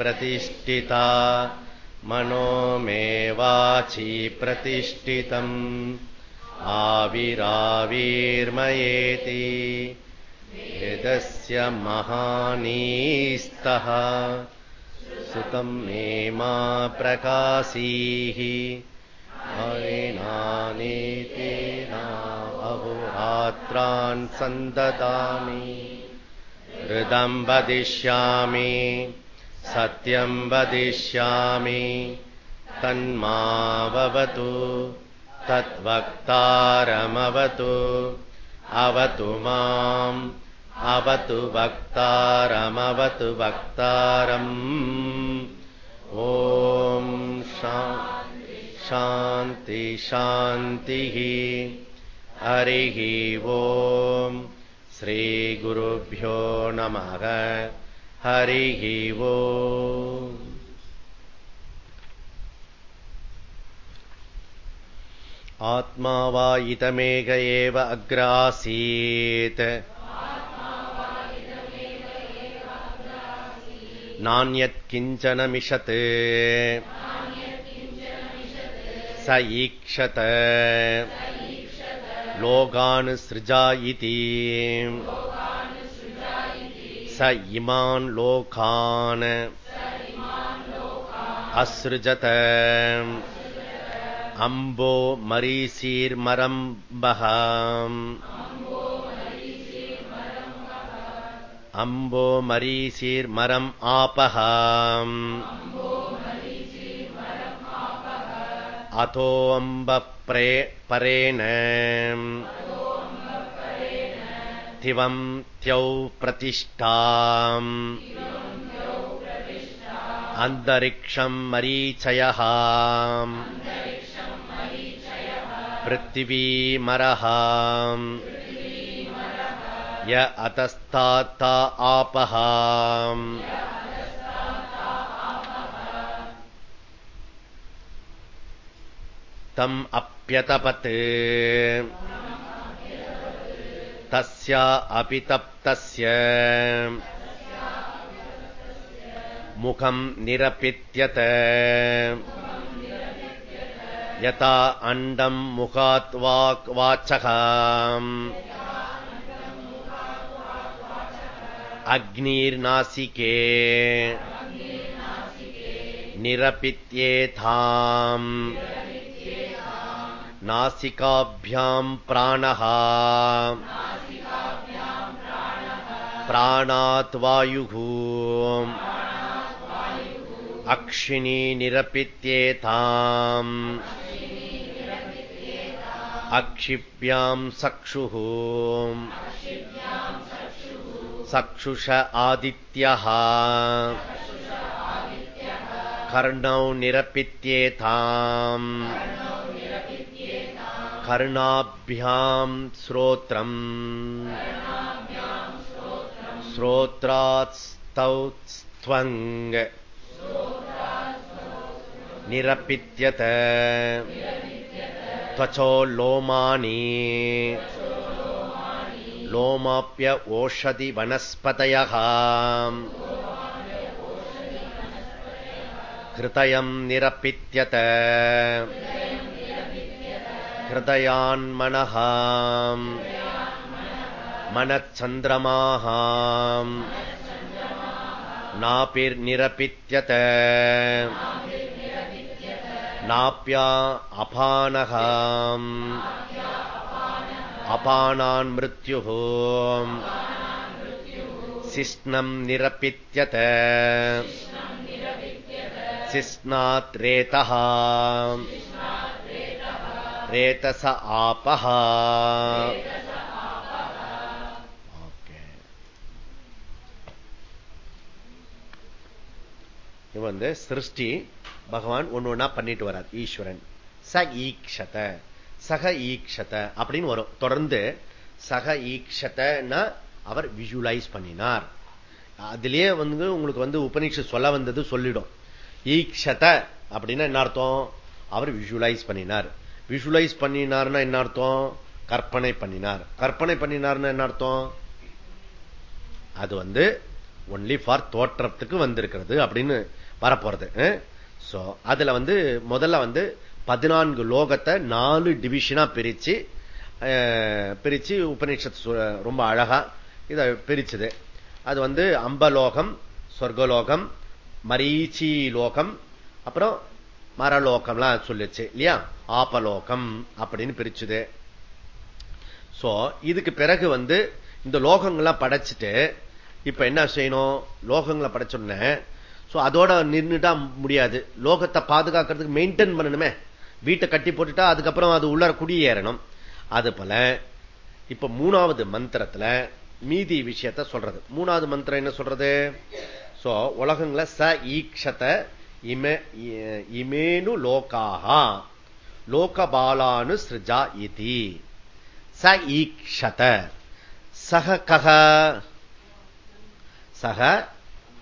प्रतिष्ठिता। मनो मे वाचि प्रतिष्ठितम्। आविराविर्मयेति। वेदस्य महानीस्तः। सुतम् मे मा प्रकाशीः। हरिणानीतेना अहोरात्रान् सन्ददामि हृदम् वदिष्यामि सत्यम् वदिष्यामि। तन्मावतु तद्वक्तारमवतु। अवतु माम् अवतु वक्तारमवतु वक्तारम्। ॐ शान्ति शान्तिः। हरिः ॐ श्रीगुरुभ्यो नमः हरिः ॐ आत्मा वा इतमेक एव अग्रासीत् नान्यत्किञ्चनमिषत् स ईक्षत लोकान् सृजा इति स इमान् लोकान् असृजत अम्बो मरीसीर्मरम्बः अम्बो मरीसीर्मरम् आपः अतोऽम्बप्रे परेण तिवम् त्यौ प्रतिष्ठाम् अन्तरिक्षम् मरीचयः पृथिवीमरः य अतस्तात्ता आपः तम् अप्यतपत् तस्या अपि तप्तस्य मुखम् निरपित्यत यथा अण्डम् मुखात् वाक् वाचः अग्निर्नासिके निरपित्येथाम् नासिकाभ्याम् प्राणः प्राणात् वायुः अक्षिणी निरपित्येताम् अक्षिभ्याम् चक्षुः चक्षुष आदित्यः कर्णौ निरपित्येताम् कर्णाभ्याम् श्रोत्रम् श्रोत्रात्स्तौ स्त्वङ् निरपित्यत त्वचो लोमानि लोमाप्य ओषधि वनस्पतयः हृदयम् निरपित्यत हृदयान्मनः मनच्चन्द्रमाः नापिर्निरपित्यत नाप्या अपानः अपानान् मृत्युः शिष्णम् निरपित्यत शिष्णात् ரேதச ஆபஹா. வந்து சிருஷ்டி பகவான் ஒண்ணு ஒன்னா பண்ணிட்டு வரார் ஈஸ்வரன். ச ஈக்ஷத. சக ஈக்ஷத அப்படின்னு வரும். தொடர்ந்து சக ஈக்ஷதன்னா அவர் விஜுவலைஸ் பண்ணினார். அதுலயே வந்து உங்களுக்கு வந்து உபநிஷம் சொல்ல வந்தது சொல்லிடும். ஈக்ஷத அப்படின்னா என்ன அர்த்தம்? அவர் விஜுவலைஸ் பண்ணினார். விஷுவலைஸ் பண்ணினார்னா என்ன அர்த்தம்? கற்பனை பண்ணினார். கற்பனை பண்ணினார்னா என்ன அர்த்தம்? அது வந்து ஒன்லி ஃபார் தோற்றத்துக்கு வந்திருக்கிறது அப்படின்னு வரப்போறது. சோ அதுல வந்து முதல்ல வந்து பதினான்கு லோகத்தை நாலு டிவிஷனா பிரிச்சு பிரிச்சு உபநிஷத் ரொம்ப அழகா இத பிரிச்சுது. அது வந்து அம்பலோகம் சொர்க்கலோகம் மரீச்சி லோகம் அப்புறம் மரலோகம்லாம் சொல்லிச்சு இல்லையா? ஆபலோகம் அப்படின்னு பிரிச்சுது. சோ இதுக்கு பிறகு வந்து இந்த லோகங்கள்லாம் படைச்சிட்டு இப்ப என்ன செய்யணும்? லோகங்களை படைச்சோன்ன அதோட நின்றுட்டா முடியாது. லோகத்தை பாதுகாக்கிறதுக்கு மெயின்டைன் பண்ணணுமே. வீட்டை கட்டி போட்டுட்டா அதுக்கப்புறம் அது உள்ள குடியேறணும் அது போல இப்ப மூணாவது மந்திரத்துல மீதி விஷயத்த சொல்றது. மூணாவது மந்திரம் என்ன சொல்றது? சோ உலகங்களை ச ஈக்ஷத இமேனு லோகாகா லோகபாலானு சிருஜா இதி. ச ஈக்ஷத. சக கக சக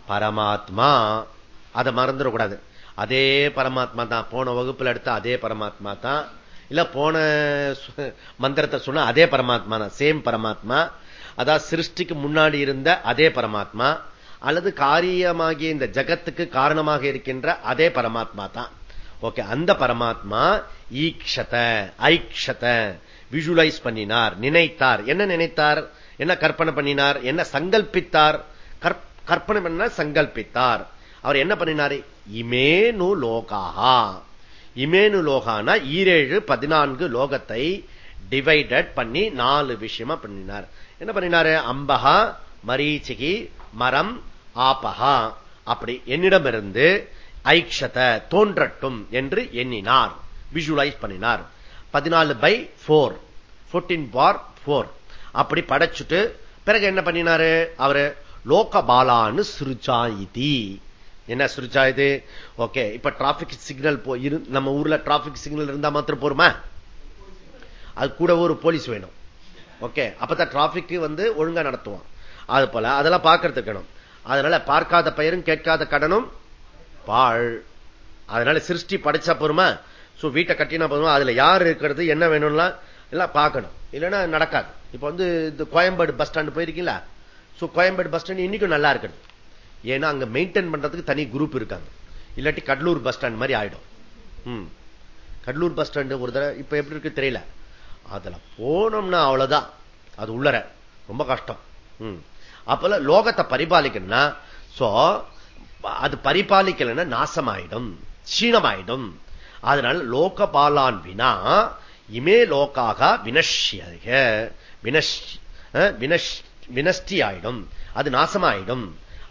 பரமாத்மா. அதை மறந்துடக்கூடாது. அதே பரமாத்மா தான். போன வகுப்புல எடுத்த அதே பரமாத்மா தான். இல்ல போன மந்திரத்தை சொன்ன அதே பரமாத்மா தான். சேம் பரமாத்மா. அதாவது சிருஷ்டிக்கு முன்னாடி இருந்த அதே பரமாத்மா. அல்லது காரியமாகிய இந்த ஜகத்துக்கு காரணமாக இருக்கின்ற அதே பரமாத்மா தான். ஓகே அந்த பரமாத்மா ஈக்ஷத ஐக்ஷத விஷுவலைஸ் பண்ணினார் நினைத்தார். என்ன நினைத்தார்? என்ன கற்பனை பண்ணினார்? என்ன சங்கல்பித்தார்? கற்பனை பண்ண சங்கல்பித்தார். அவர் என்ன பண்ணினார்? இமேனு லோகாஹா. இமேனு லோகானா ஈரேழு பதினான்கு லோகத்தை டிவைடட் பண்ணி நாலு விஷயமா பண்ணினார். என்ன பண்ணினாரு? அம்பகா மரீச்சிகி மரம் ஆபகா அப்படி என்னிடமிருந்து ஐக்ஷத தோன்றட்டும் என்று எண்ணினார். விஷுவலைஸ் பண்ணினார். பதினாலு பை போர் போர்டீன் பார் போர் அப்படி படைச்சுட்டு பிறகு என்ன பண்ணினாரு? அவரு லோகபாலான்னு சிறுச்சாயிதி என்ன சிறுஜாயுது? ஓகே இப்ப டிராபிக் சிக்னல் நம்ம ஊர்ல டிராபிக் சிக்னல் இருந்தா மாத்திரம் போருமா? அது கூட ஒரு போலீஸ் வேணும். ஓகே அப்பதான் டிராபிக் வந்து ஒழுங்கா நடத்துவான். அது போல அதெல்லாம் பார்க்கறதுக்கணும் அதனால பார்க்காத பெயரும் கேட்காத கடனும் பாழ். அதனால சிருஷ்டி படைச்சா போருமா? சோ வீட்டை கட்டினா போதுமா? அதுல யார் இருக்கிறது? என்ன வேணும்லாம் எல்லாம் பார்க்கணும். இல்லைன்னா நடக்காது. இப்ப வந்து இந்த கோயம்பேடு பஸ் ஸ்டாண்டு போயிருக்கீங்களா? சோ கோயம்பேடு பஸ் ஸ்டாண்ட் இன்னைக்கும் நல்லா இருக்கணும் ஏன்னா அங்க மெயின்டைன் பண்றதுக்கு தனி குரூப் இருக்காங்க. இல்லாட்டி கடலூர் பஸ் ஸ்டாண்ட் மாதிரி ஆயிடும். கடலூர் பஸ் ஸ்டாண்டு ஒரு தடவை இப்ப எப்படி இருக்கு தெரியல. அதுல போனோம்னா அவ்வளவுதான். அது உள்ளற ரொம்ப கஷ்டம். அப்பல லோகத்தை பரிபாலிக்கணும்னா சோ அது பரிபாலிக்கலன்னா நாசமாயிடும் சீனமாயிடும் அதனால லோக பாலான் வினா இமே லோக்காக வினஷ்யக வினஷ்டி ஆயிடும் அது நாசமாயிடும்.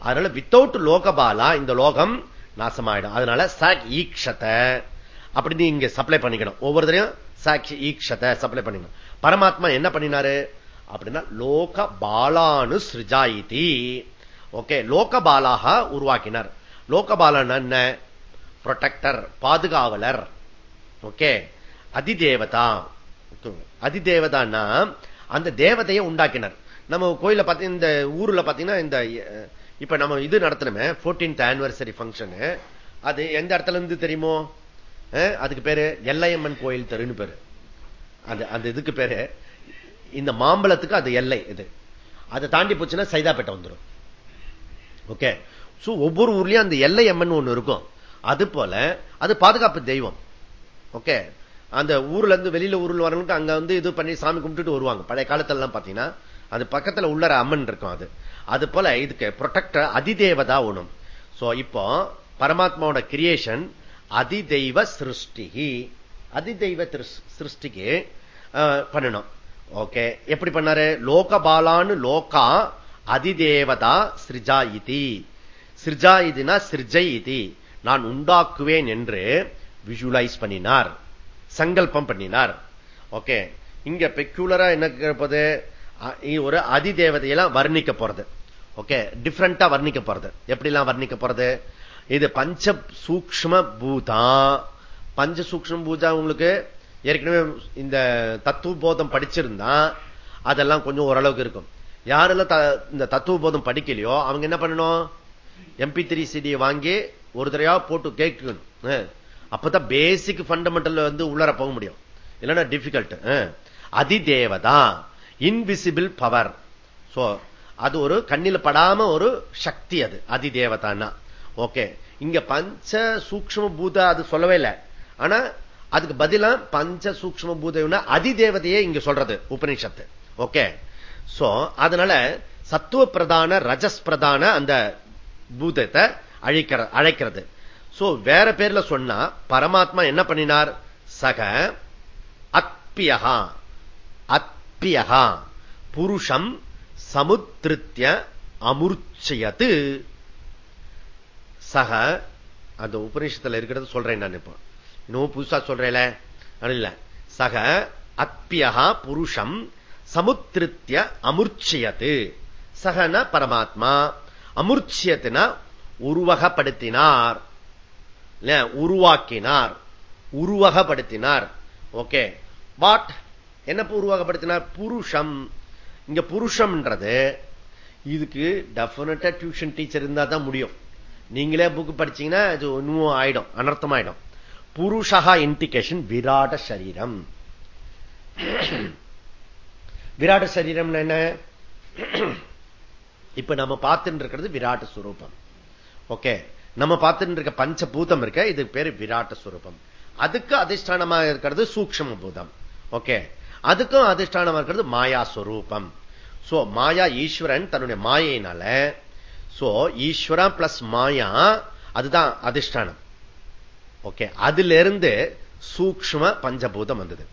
அதனால வித்தவுட் லோகபாலா இந்த லோகம் நாசமாயிடும். அதனால சாக் ஈக்ஷத்தை அப்படின்னு இங்க சப்ளை பண்ணிக்கணும். ஒவ்வொருத்தரையும் சாட்சி ஈக்ஷத்தை சப்ளை பண்ணிக்கணும். பரமாத்மா என்ன பண்ணினாரு? அப்படின்னா லோக பாலானு சிருஜாயிதி. ஓகே லோக பாலாக உருவாக்கினார். லோகபாலன் என்ன? புரொடெக்டர் பாதுகாவலர். ஓகே அதிதேவதா. அதிதேவதான்னா அந்த தேவதையை உண்டாக்கினர். நம்ம கோயில பார்த்தீங்க இந்த ஊர்ல பாத்தீங்கன்னா இந்த இப்ப நம்ம இது நடத்தணுமே போர்டீன்த் ஆனிவர்சரி பங்கன் அது எந்த இடத்துல இருந்து தெரியுமோ? அதுக்கு பேரு எல்லையம்மன் கோயில் தெருன்னு பேரு. அந்த அந்த இதுக்கு பேரு இந்த மாம்பழத்துக்கு அது எல்லை இது. அதை தாண்டி போச்சுன்னா சைதாப்பேட்டை வந்துடும் ஓகே ஒவ்வொரு ஊர்லயும் அந்த எல்லை அம்மன் ஒண்ணு இருக்கும். அது போல அது பாதுகாப்பு தெய்வம். ஓகே அந்த ஊர்ல இருந்து வெளியில ஊர்ல வரவங்களுக்கு அங்க வந்து இது பண்ணி சாமி கும்பிட்டுட்டு வருவாங்க. பழைய காலத்துல எல்லாம் பாத்தீங்கன்னா அது பக்கத்துல உள்ளர அம்மன் இருக்கும் அது. அது போல இதுக்கு ப்ரொடெக்டர் அதிதேவதா ஒண்ணும். சோ இப்போ பரமாத்மாவோட கிரியேஷன் அதிதெய்வ சிருஷ்டி அதிதெய்வ சிருஷ்டிக்கு பண்ணணும். ஓகே. எப்படி பண்ணாரு? லோகபாலான்னு லோகா அதிதேவதா சிரிஜா இதி சிரிஜா இதுனா சிரிஜை இது நான் உண்டாக்குவேன் என்று விஷுவலைஸ் பண்ணினார். சங்கல்பம் பண்ணினார். ஓகே. இங்க பெக்யூலரா என்ன கேட்பது ஒரு அதிதேவதையெல்லாம் வர்ணிக்க போறது. ஓகே. டிஃப்ரெண்டா வர்ணிக்க போறது. எப்படிலாம் வர்ணிக்க போறது? இது பஞ்ச சூக்ம பூதா. பஞ்ச சூக்ம பூஜா உங்களுக்கு? ஏற்கனவே இந்த தத்துவ போதம் படிச்சிருந்தா அதெல்லாம் கொஞ்சம் ஓரளவுக்கு இருக்கும். யாரெல்லாம் இந்த தத்துவ போதம் படிக்கலையோ அவங்க என்ன பண்ணணும்? எம்பி த்ரீ சிடியை வாங்கி ஒரு தடையா போட்டு கேட்கணும். அப்பதான் பேசிக் ஃபண்டமெண்டல் வந்து உள்ளர போக முடியும். இல்லைன்னா டிஃபிகல்ட் அதிதேவதா இன்விசிபிள் பவர் சோ அது ஒரு கண்ணில் படாம ஒரு சக்தி அது அதி தேவதான்னா ஓகே இங்க பஞ்ச சூக்ம பூத அது சொல்லவே இல்லை. ஆனா அதுக்கு பதிலா பஞ்ச சூக்ம பூதம்னா அதி தேவதையே இங்க சொல்றது உபனிஷத்து ஓகே? சோ அதனால சத்துவ பிரதான ரஜஸ் பிரதான அந்த பூதத்தை அழிக்கிற அழைக்கிறது. சோ வேற பேர்ல சொன்னா பரமாத்மா என்ன பண்ணினார்? சக அப்பியகா அப்பியகா புருஷம் சமுத்திருத்திய அமுர்ச்சியது சக அந்த உபநிஷத்துல இருக்கிறது சொல்றேன் நான் இப்போ. இன்னும் புதுசா சொல்றேல? இல்ல. சக அப்பியகா புருஷம் சமுத்திருத்திய அமுர்ச்சியது. சகன பரமாத்மா அமுர்ச்சியத்தினா உருவகப்படுத்தினார். உருவாக்கினார். உருவகப்படுத்தினார். ஓகே. வாட்? என்ன உருவகப்படுத்தினார்? புருஷம். இங்க புருஷம்ன்றது இதுக்கு டெபினட்டா டியூஷன் டீச்சர் இருந்தா தான் முடியும். நீங்களே புக் படிச்சீங்கன்னா அது இன்னும் ஆயிடும் அனர்த்தம் புருஷகா இண்டிகேஷன் விராட சரீரம். விராட சரீரம் என்ன? இப்ப நம்ம பார்த்துட்டு இருக்கிறது விராட்ட சுரூபம். ஓகே நம்ம பார்த்துட்டு இருக்க பஞ்சபூதம் இருக்க இது பேரு விராட்ட சுரூபம். அதுக்கு அதிஷ்டானமா இருக்கிறது சூக்ம பூதம். ஓகே அதுக்கும் அதிஷ்டானமா இருக்கிறது மாயா சுரூபம். சோ மாயா ஈஸ்வரன் தன்னுடைய மாயினால சோ ஈஸ்வரா பிளஸ் மாயா அதுதான் அதிஷ்டானம். ஓகே. அதுல இருந்து சூக்ம பஞ்சபூதம் வந்தது.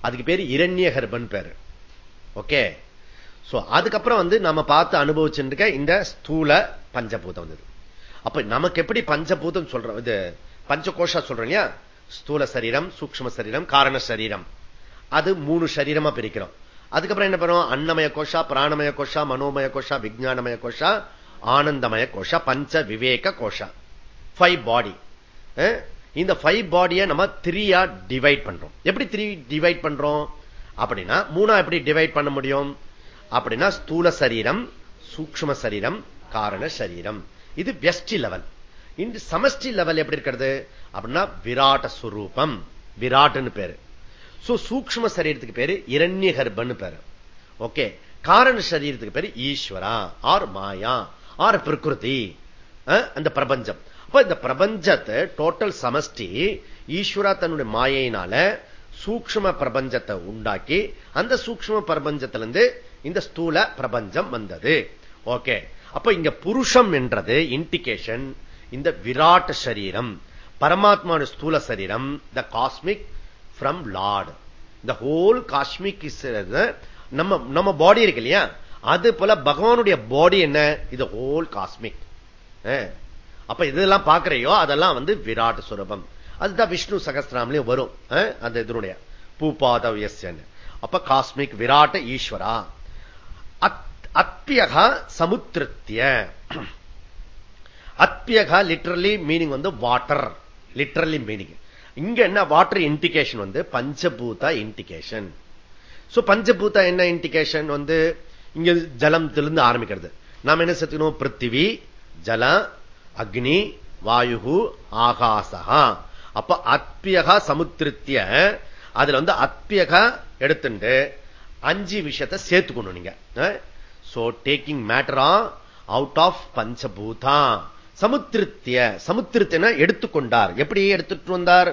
அதுக்கு பேர் இரண்ய கர்ப்பன் பேரு. ஓகே. அதுக்கப்புறம் வந்து நம்ம பார்த்து அனுபவிச்சுருக்க இந்த ஸ்தூல பஞ்சபூதம் வந்தது. அப்ப நமக்கு எப்படி பஞ்சபூதம் சொல்றோம் இது பஞ்சகோஷா சொல்றோம் இல்லையா? ஸ்தூல சரீரம் சூக்ம சரீரம் காரண சரீரம். அது மூணு சரீரமா பிரிக்கிறோம். அதுக்கப்புறம் என்ன பண்ணுவோம்? அன்னமய கோஷா பிராணமய கோஷா மனோமய கோஷா விஜயானமய கோஷா ஆனந்தமய கோஷா பஞ்ச விவேக கோஷா. ஃபைவ் பாடி இந்த ஃபைவ் பாடியை நம்ம த்ரீயா டிவைட் பண்றோம். எப்படி த்ரீ டிவைட் பண்றோம்? அப்படின்னா மூணா எப்படி டிவைட் பண்ண முடியும்? அப்படின்னா ஸ்தூல சரீரம் சூக்ம சரீரம் காரண சரீரம். இது வெஸ்டி லெவல் இந்த சமஷ்டி லெவல் எப்படி இருக்கிறது? அப்படின்னா விராட்ட சுரூபம். விராட்னு பேரு. சூக்ம சரீரத்துக்கு பேரு இரண்ய கர்ப்பன்னு பேரு. ஓகே காரண சரீரத்துக்கு பேரு ஈஸ்வரா. ஆர் மாயா. ஆர் பிரகிருதி. அந்த பிரபஞ்சம். அப்ப இந்த பிரபஞ்சத்தை டோட்டல் சமஷ்டி ஈஸ்வரா தன்னுடைய மாயினால சூக்ம பிரபஞ்சத்தை உண்டாக்கி அந்த சூக்ம பிரபஞ்சத்திலிருந்து இந்த ஸ்தூல பிரபஞ்சம் வந்தது. ஓகே அப்ப இங்க புருஷம் என்றது இண்டிகேஷன் இந்த விராட் சரீரம் பரமாத்மான ஸ்தூல சரீரம் the cosmic from lord the whole cosmic is நம்ம நம்ம பாடி இருக்கு இல்லையா? அது போல பகவானுடைய பாடி என்ன? இது ஹோல் காஸ்மிக் அப்ப இதெல்லாம் பாக்குறையோ அதெல்லாம் வந்து விராட் சுரபம். அதுதான் விஷ்ணு சகஸ்திராமலையும் வரும். அந்த இதனுடைய பூபாதவியன் அப்ப காஸ்மிக் விராட் ஈஸ்வரா. அத்தியகா சமுத்திருத்திய. அத்தியகா லிட்ரலி மீனிங் வந்து வாட்டர் லிட்ரலி மீனிங் இங்க என்ன வாட்டர் இண்டிகேஷன் வந்து பஞ்சபூத இண்டிகேஷன் சோ பஞ்சபூத என்ன இண்டிகேஷன் வந்து? இங்க ஜலத்திலிருந்து ஆரம்பிக்கிறது. நாம் என்ன சேர்த்துக்கணும்? பிருத்திவி ஜல அக்னி வாயு ஆகாசகா அப்ப அத்பியகா சமுத்திருத்திய அதுல வந்து அத்பியகா எடுத்துட்டு அஞ்சு விஷயத்தை சேர்த்துக்கணும் நீங்க. சோ டேக்கிங் மேட்டரா அவுட் ஆஃப் பஞ்சபூதா சமுத்திருத்திய சமுத்திருத்தின எடுத்துக்கொண்டார். எப்படி எடுத்துட்டு வந்தார்?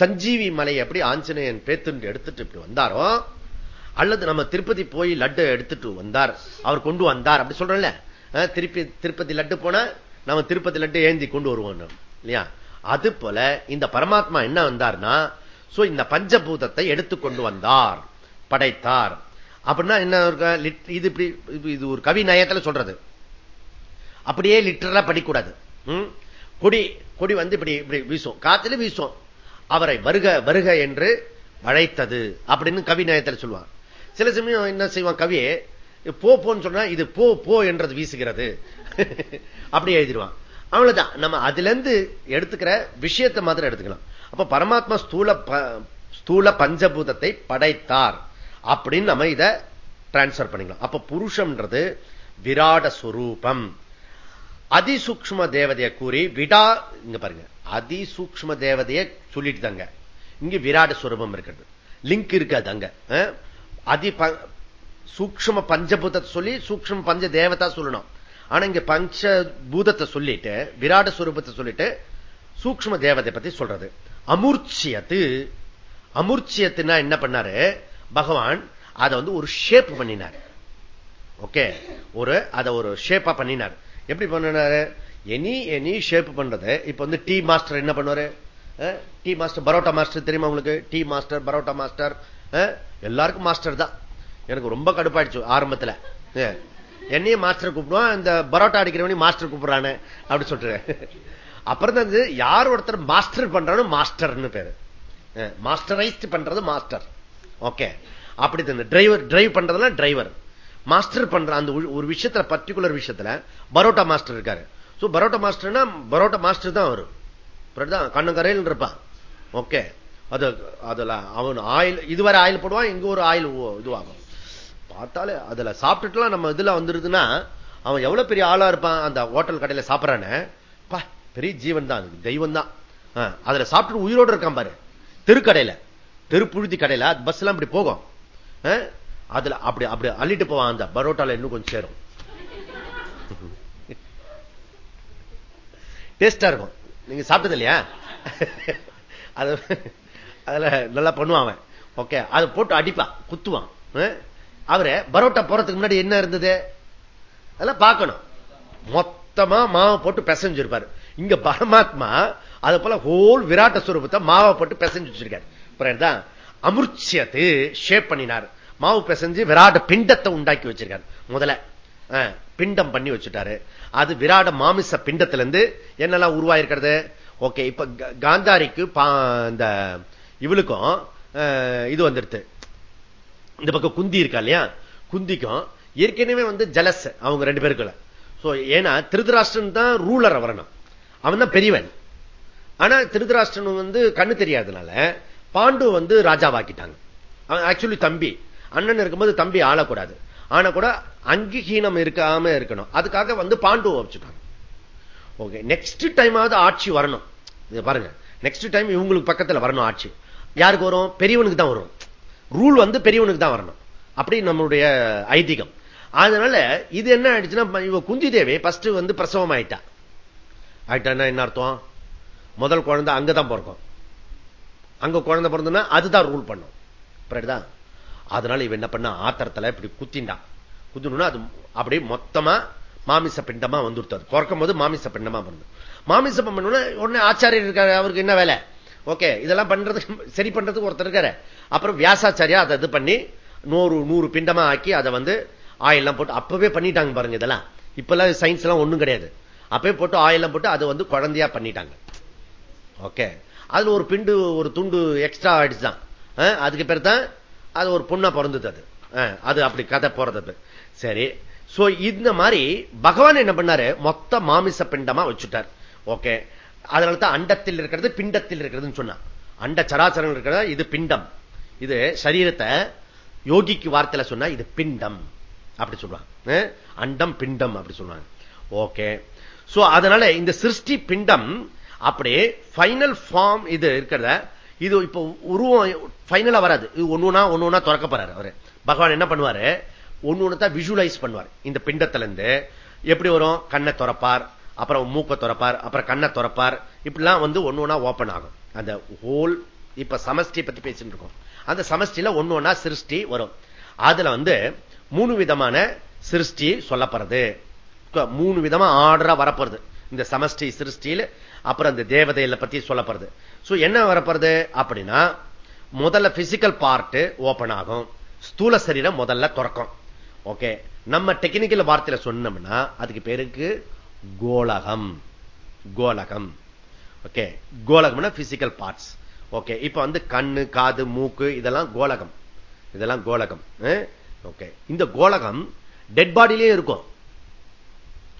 சஞ்சீவி மலை எப்படி ஆஞ்சநேயன் பேத்துண்டு எடுத்துட்டு இப்படி வந்தாரோ அல்லது நம்ம திருப்பதி போய் லட்டு எடுத்துட்டு வந்தார் அவர் கொண்டு வந்தார். அப்படி சொல்றோம்ல திருப்பி திருப்பதி லட்டு போன நம்ம திருப்பதி ஏந்தி கொண்டு வருவோம் இல்லையா? அது போல இந்த பரமாத்மா என்ன வந்தார்னா சோ இந்த பஞ்சபூதத்தை எடுத்துக்கொண்டு வந்தார் படைத்தார். அப்படின்னா என்ன இது இப்படி இது ஒரு கவி நயத்துல சொல்றது. அப்படியே லிட்டரலா படிக்கூடாது கொடி கொடி வந்து இப்படி இப்படி வீசும். காத்துல வீசும். அவரை வருக வருக என்று வளைத்தது அப்படின்னு கவி நயத்தில் சொல்லுவான். சில சமயம் என்ன செய்வான் கவியே? போ போன்னு சொன்னா இது போ போ என்றது வீசுகிறது. அப்படி எழுதிடுவான். அவ்வளவுதான். நம்ம அதுல இருந்து எடுத்துக்கிற விஷயத்தை மாத்திரம் எடுத்துக்கலாம். அப்ப பரமாத்மா ஸ்தூல ஸ்தூல பஞ்சபூதத்தை படைத்தார் அப்படின்னு நம்ம இதை டிரான்ஸ்பர் பண்ணிக்கலாம். அப்ப புருஷம்ன்றது விராட சுரூபம். அதிசூக்ம தேவதையை கூறி விடா இங்க பாருங்க. அதிசூக்ம தேவதையை சொல்லிட்டு தாங்க இங்க விராட சுரூபம் இருக்கிறது. லிங்க் இருக்காது அங்க. அதி சூக்ம பஞ்சபூதத்தை சொல்லி சூக்ம பஞ்ச தேவதா சொல்லணும். ஆனா இங்க பஞ்ச பூதத்தை சொல்லிட்டு விராட சுரூபத்தை சொல்லிட்டு சூக்ம தேவதை பத்தி சொல்றது. அமூர்ச்சியத்து அமூர்ச்சியத்துனா என்ன பண்ணாரு? பகவான் அதை வந்து ஒரு ஷேப் பண்ணினார். ஓகே ஒரு அதை ஒரு ஷேப்பா பண்ணினார். எப்படி பண்ணினாரு? எனி எனி ஷேப் பண்றது. இப்ப வந்து டீ மாஸ்டர் என்ன பண்ணுவாரு? டீ மாஸ்டர் பரோட்டா மாஸ்டர் தெரியுமா உங்களுக்கு? டீ மாஸ்டர் பரோட்டா மாஸ்டர் எல்லாருக்கும் மாஸ்டர் தான். எனக்கு ரொம்ப கடுப்பாயிடுச்சு ஆரம்பத்துல. என்னையும் மாஸ்டர் கூப்பிடுவான் இந்த பரோட்டா அடிக்கிறவனி மாஸ்டர் கூப்பிடுறானு அப்படி சொல்லிட்டு அப்புறம் தான் யார் ஒருத்தர் மாஸ்டர் பண்றானோ மாஸ்டர்னு பேரு. மாஸ்டரைஸ்ட் பண்றது மாஸ்டர். ஓகே. அப்படி டிரைவர் டிரைவ் பண்றதுலாம் டிரைவர் மாஸ்டர் பண்ற அந்த ஒரு விஷயத்துல பர்டிகுலர் விஷயத்துல பரோட்டா மாஸ்டர் இருக்காரு. சோ பரோட்டா மாஸ்டர்னா பரோட்டா மாஸ்டர் தான் வரும் கண்ணங்கரையில் இருப்பான். ஓகே. அது அதெல்லாம் அவன் ஆயில் இதுவரை ஆயில் போடுவான் இங்க ஒரு ஆயில் இதுவாகும். பார்த்தாலே அதுல சாப்பிட்டுட்டுலாம் நம்ம இதுல வந்துருதுன்னா அவன் எவ்வளவு பெரிய ஆளா இருப்பான்? அந்த ஹோட்டல் கடையில சாப்பிடறானே? பெரிய ஜீவன் தான். தெய்வம் தான். அதுல சாப்பிட்டு உயிரோடு இருக்கான் பாரு. தெருக்கடையில. தெருப்புழுதி கடையில பஸ் எல்லாம் இப்படி போகும். அதுல அப்படி அப்படி அள்ளிட்டு போவான். அந்த பரோட்டால இன்னும் கொஞ்சம் சேரும். டேஸ்டா இருக்கும். நீங்க சாப்பிட்டது இல்லையா? அது அதுல நல்லா பண்ணுவான் அவன். ஓகே அதை போட்டு அடிப்பான். குத்துவான். அவரை பரோட்டா போறதுக்கு முன்னாடி என்ன இருந்தது? அதெல்லாம் பார்க்கணும். மொத்தமா மாவை போட்டு பிசைஞ்சிருப்பாரு. இங்க பரமாத்மா அது போல ஹோல் விராட்ட சுரூபத்தை மாவை போட்டு பிசைஞ்சு வச்சிருக்காரு. அமுர்ச்சியத்து ஷேப் பண்ணினார். மாவு பிசைஞ்சு விராட பிண்டத்தை உண்டாக்கி வச்சிருக்காரு. முதல்ல பிண்டம் பண்ணி வச்சுட்டாரு. அது விராட மாமிச பிண்டத்துல இருந்து என்னெல்லாம் உருவாயிருக்கிறது? ஓகே இப்ப காந்தாரிக்கு இந்த இவளுக்கும் இது வந்துருது இந்த பக்கம் குந்தி இருக்கா இல்லையா? குந்திக்கும். ஏற்கனவே வந்து ஜலஸ் அவங்க ரெண்டு பேருக்குள்ள. ஏன்னா திருதராஷ்டிரன் தான் ரூலர் வரணும். அவன் தான் பெரியவன். ஆனா திருதராஷ்டிரன் வந்து கண்ணு தெரியாதனால பாண்டு வந்து ராஜாவாக்கிட்டாங்க. ஆக்சுவலி தம்பி. அண்ணன் இருக்கும்போது தம்பி ஆளக்கூடாது. ஆனா கூட அங்கீகீனம் இருக்காம இருக்கணும். அதுக்காக வந்து பாண்டு வச்சுட்டாங்க ஓகே நெக்ஸ்ட் டைமாவது ஆட்சி வரணும். பாருங்க. நெக்ஸ்ட் டைம் இவங்களுக்கு பக்கத்துல வரணும் ஆட்சி. யாருக்கு வரும்? பெரியவனுக்கு தான் வரும். ரூல் வந்து பெரியவனுக்கு தான் வரணும். அப்படி நம்மளுடைய ஐதீகம். அதனால இது என்ன ஆயிடுச்சுன்னா இவ குந்தி தேவி பஸ்ட் வந்து பிரசவம் ஆயிட்டா ஆயிட்டான்னா என்ன அர்த்தம்? முதல் குழந்தை அங்கதான் பிறக்கும். அங்க குழந்தை பிறந்தனா அதுதான் ரூல் பண்ணும். புரியுதா? அதனால இவ என்ன பண்ண ஆத்திரத்துல இப்படி குத்திண்டான் குத்தினா அது அப்படியே மொத்தமா மாமிச பிண்டமா வந்துருத்தது பிறக்கும் போது மாமிச பிண்டமா வந்து மாமிச பண்ண உடனே ஆச்சாரியர் இருக்காரு அவருக்கு என்ன வேலை? ஓகே இதெல்லாம் பண்றதுக்கு சரி பண்றதுக்கு ஒருத்தர் இருக்காரு. அப்புறம் வியாசாச்சாரியா அதை இது பண்ணி நூறு நூறு பிண்டமா ஆக்கி அதை வந்து ஆயிலாம் போட்டு அப்பவே பண்ணிட்டாங்க பாருங்க இதெல்லாம். இப்பெல்லாம் சயின்ஸ் எல்லாம் ஒண்ணும் கிடையாது. அப்பவே போட்டு ஆயிலாம் போட்டு அதை வந்து குழந்தையா பண்ணிட்டாங்க. ஓகே. அதுல ஒரு பிண்டு ஒரு துண்டு எக்ஸ்ட்ரா ஆயிடுச்சுதான் அதுக்கு பேர் தான் அது ஒரு பொண்ணா பிறந்தது அது. அது அப்படி கதை போறது சரி. சோ இந்த மாதிரி பகவான் என்ன பண்ணாரு? மொத்த மாமிச பிண்டமா வச்சுட்டார். ஓகே. அதனால தான் அண்டத்தில் இருக்கிறது பிண்டத்தில் இருக்கிறதுன்னு சொன்னான். அண்ட சராசரங்கள் இருக்கிறது? இது பிண்டம். இது சரீரத்தை யோகிக்கு வார்த்தையில சொன்னா இது பிண்டம். அப்படி சொல்லுவாங்க. அண்டம் பிண்டம் அப்படி சொல்லுவாங்க. ஓகே. சோ அதனால இந்த சிருஷ்டி பிண்டம் அப்படியே பைனல் ஃபார்ம் இது இருக்கிறத இது இப்ப உருவம் பைனலா வராது. இது ஒண்ணுனா ஒண்ணுனா திறக்க போறாரு அவரு. பகவான் என்ன பண்ணுவாரு? ஒண்ணு ஒண்ணு தான் விஷுவலைஸ் பண்ணுவார். இந்த பிண்டத்துல இருந்து எப்படி வரும்? கண்ணை துறப்பார். அப்புறம் மூக்க துறப்பார் அப்புறம் கண்ணை துறப்பார். இப்படிலாம் வந்து ஒன்னு ஒன்னா ஓப்பன் ஆகும். அந்த ஹோல் இப்ப சமஷ்டி பத்தி பேசிட்டு இருக்கோம். அந்த சமஷ்டியில ஒன்னு ஒன்னா சிருஷ்டி வரும். அதுல வந்து மூணு விதமான சிருஷ்டி சொல்லப்படுறது மூணு விதமா ஆர்டரா வரப்படுறது இந்த சமஷ்டி சிருஷ்டியில அப்புறம் இந்த தேவதைகளை பத்தி சொல்லப்படுறது சோ என்ன வரப்படுறது அப்படின்னா முதல்ல பிசிக்கல் பார்ட் ஓபன் ஆகும். ஸ்தூல சரீரம் முதல்ல திறக்கும். ஓகே நம்ம டெக்னிக்கல் வார்த்தையில சொன்னோம்னா அதுக்கு பேருக்கு கோலகம். கோலகம். ஓகே கோலகம்னா பிசிக்கல் பார்ட்ஸ் ஓகே இப்ப வந்து கண்ணு காது மூக்கு இதெல்லாம் கோலகம். இதெல்லாம் கோலகம். ஓகே இந்த கோலகம் டெட் பாடியிலே இருக்கும்.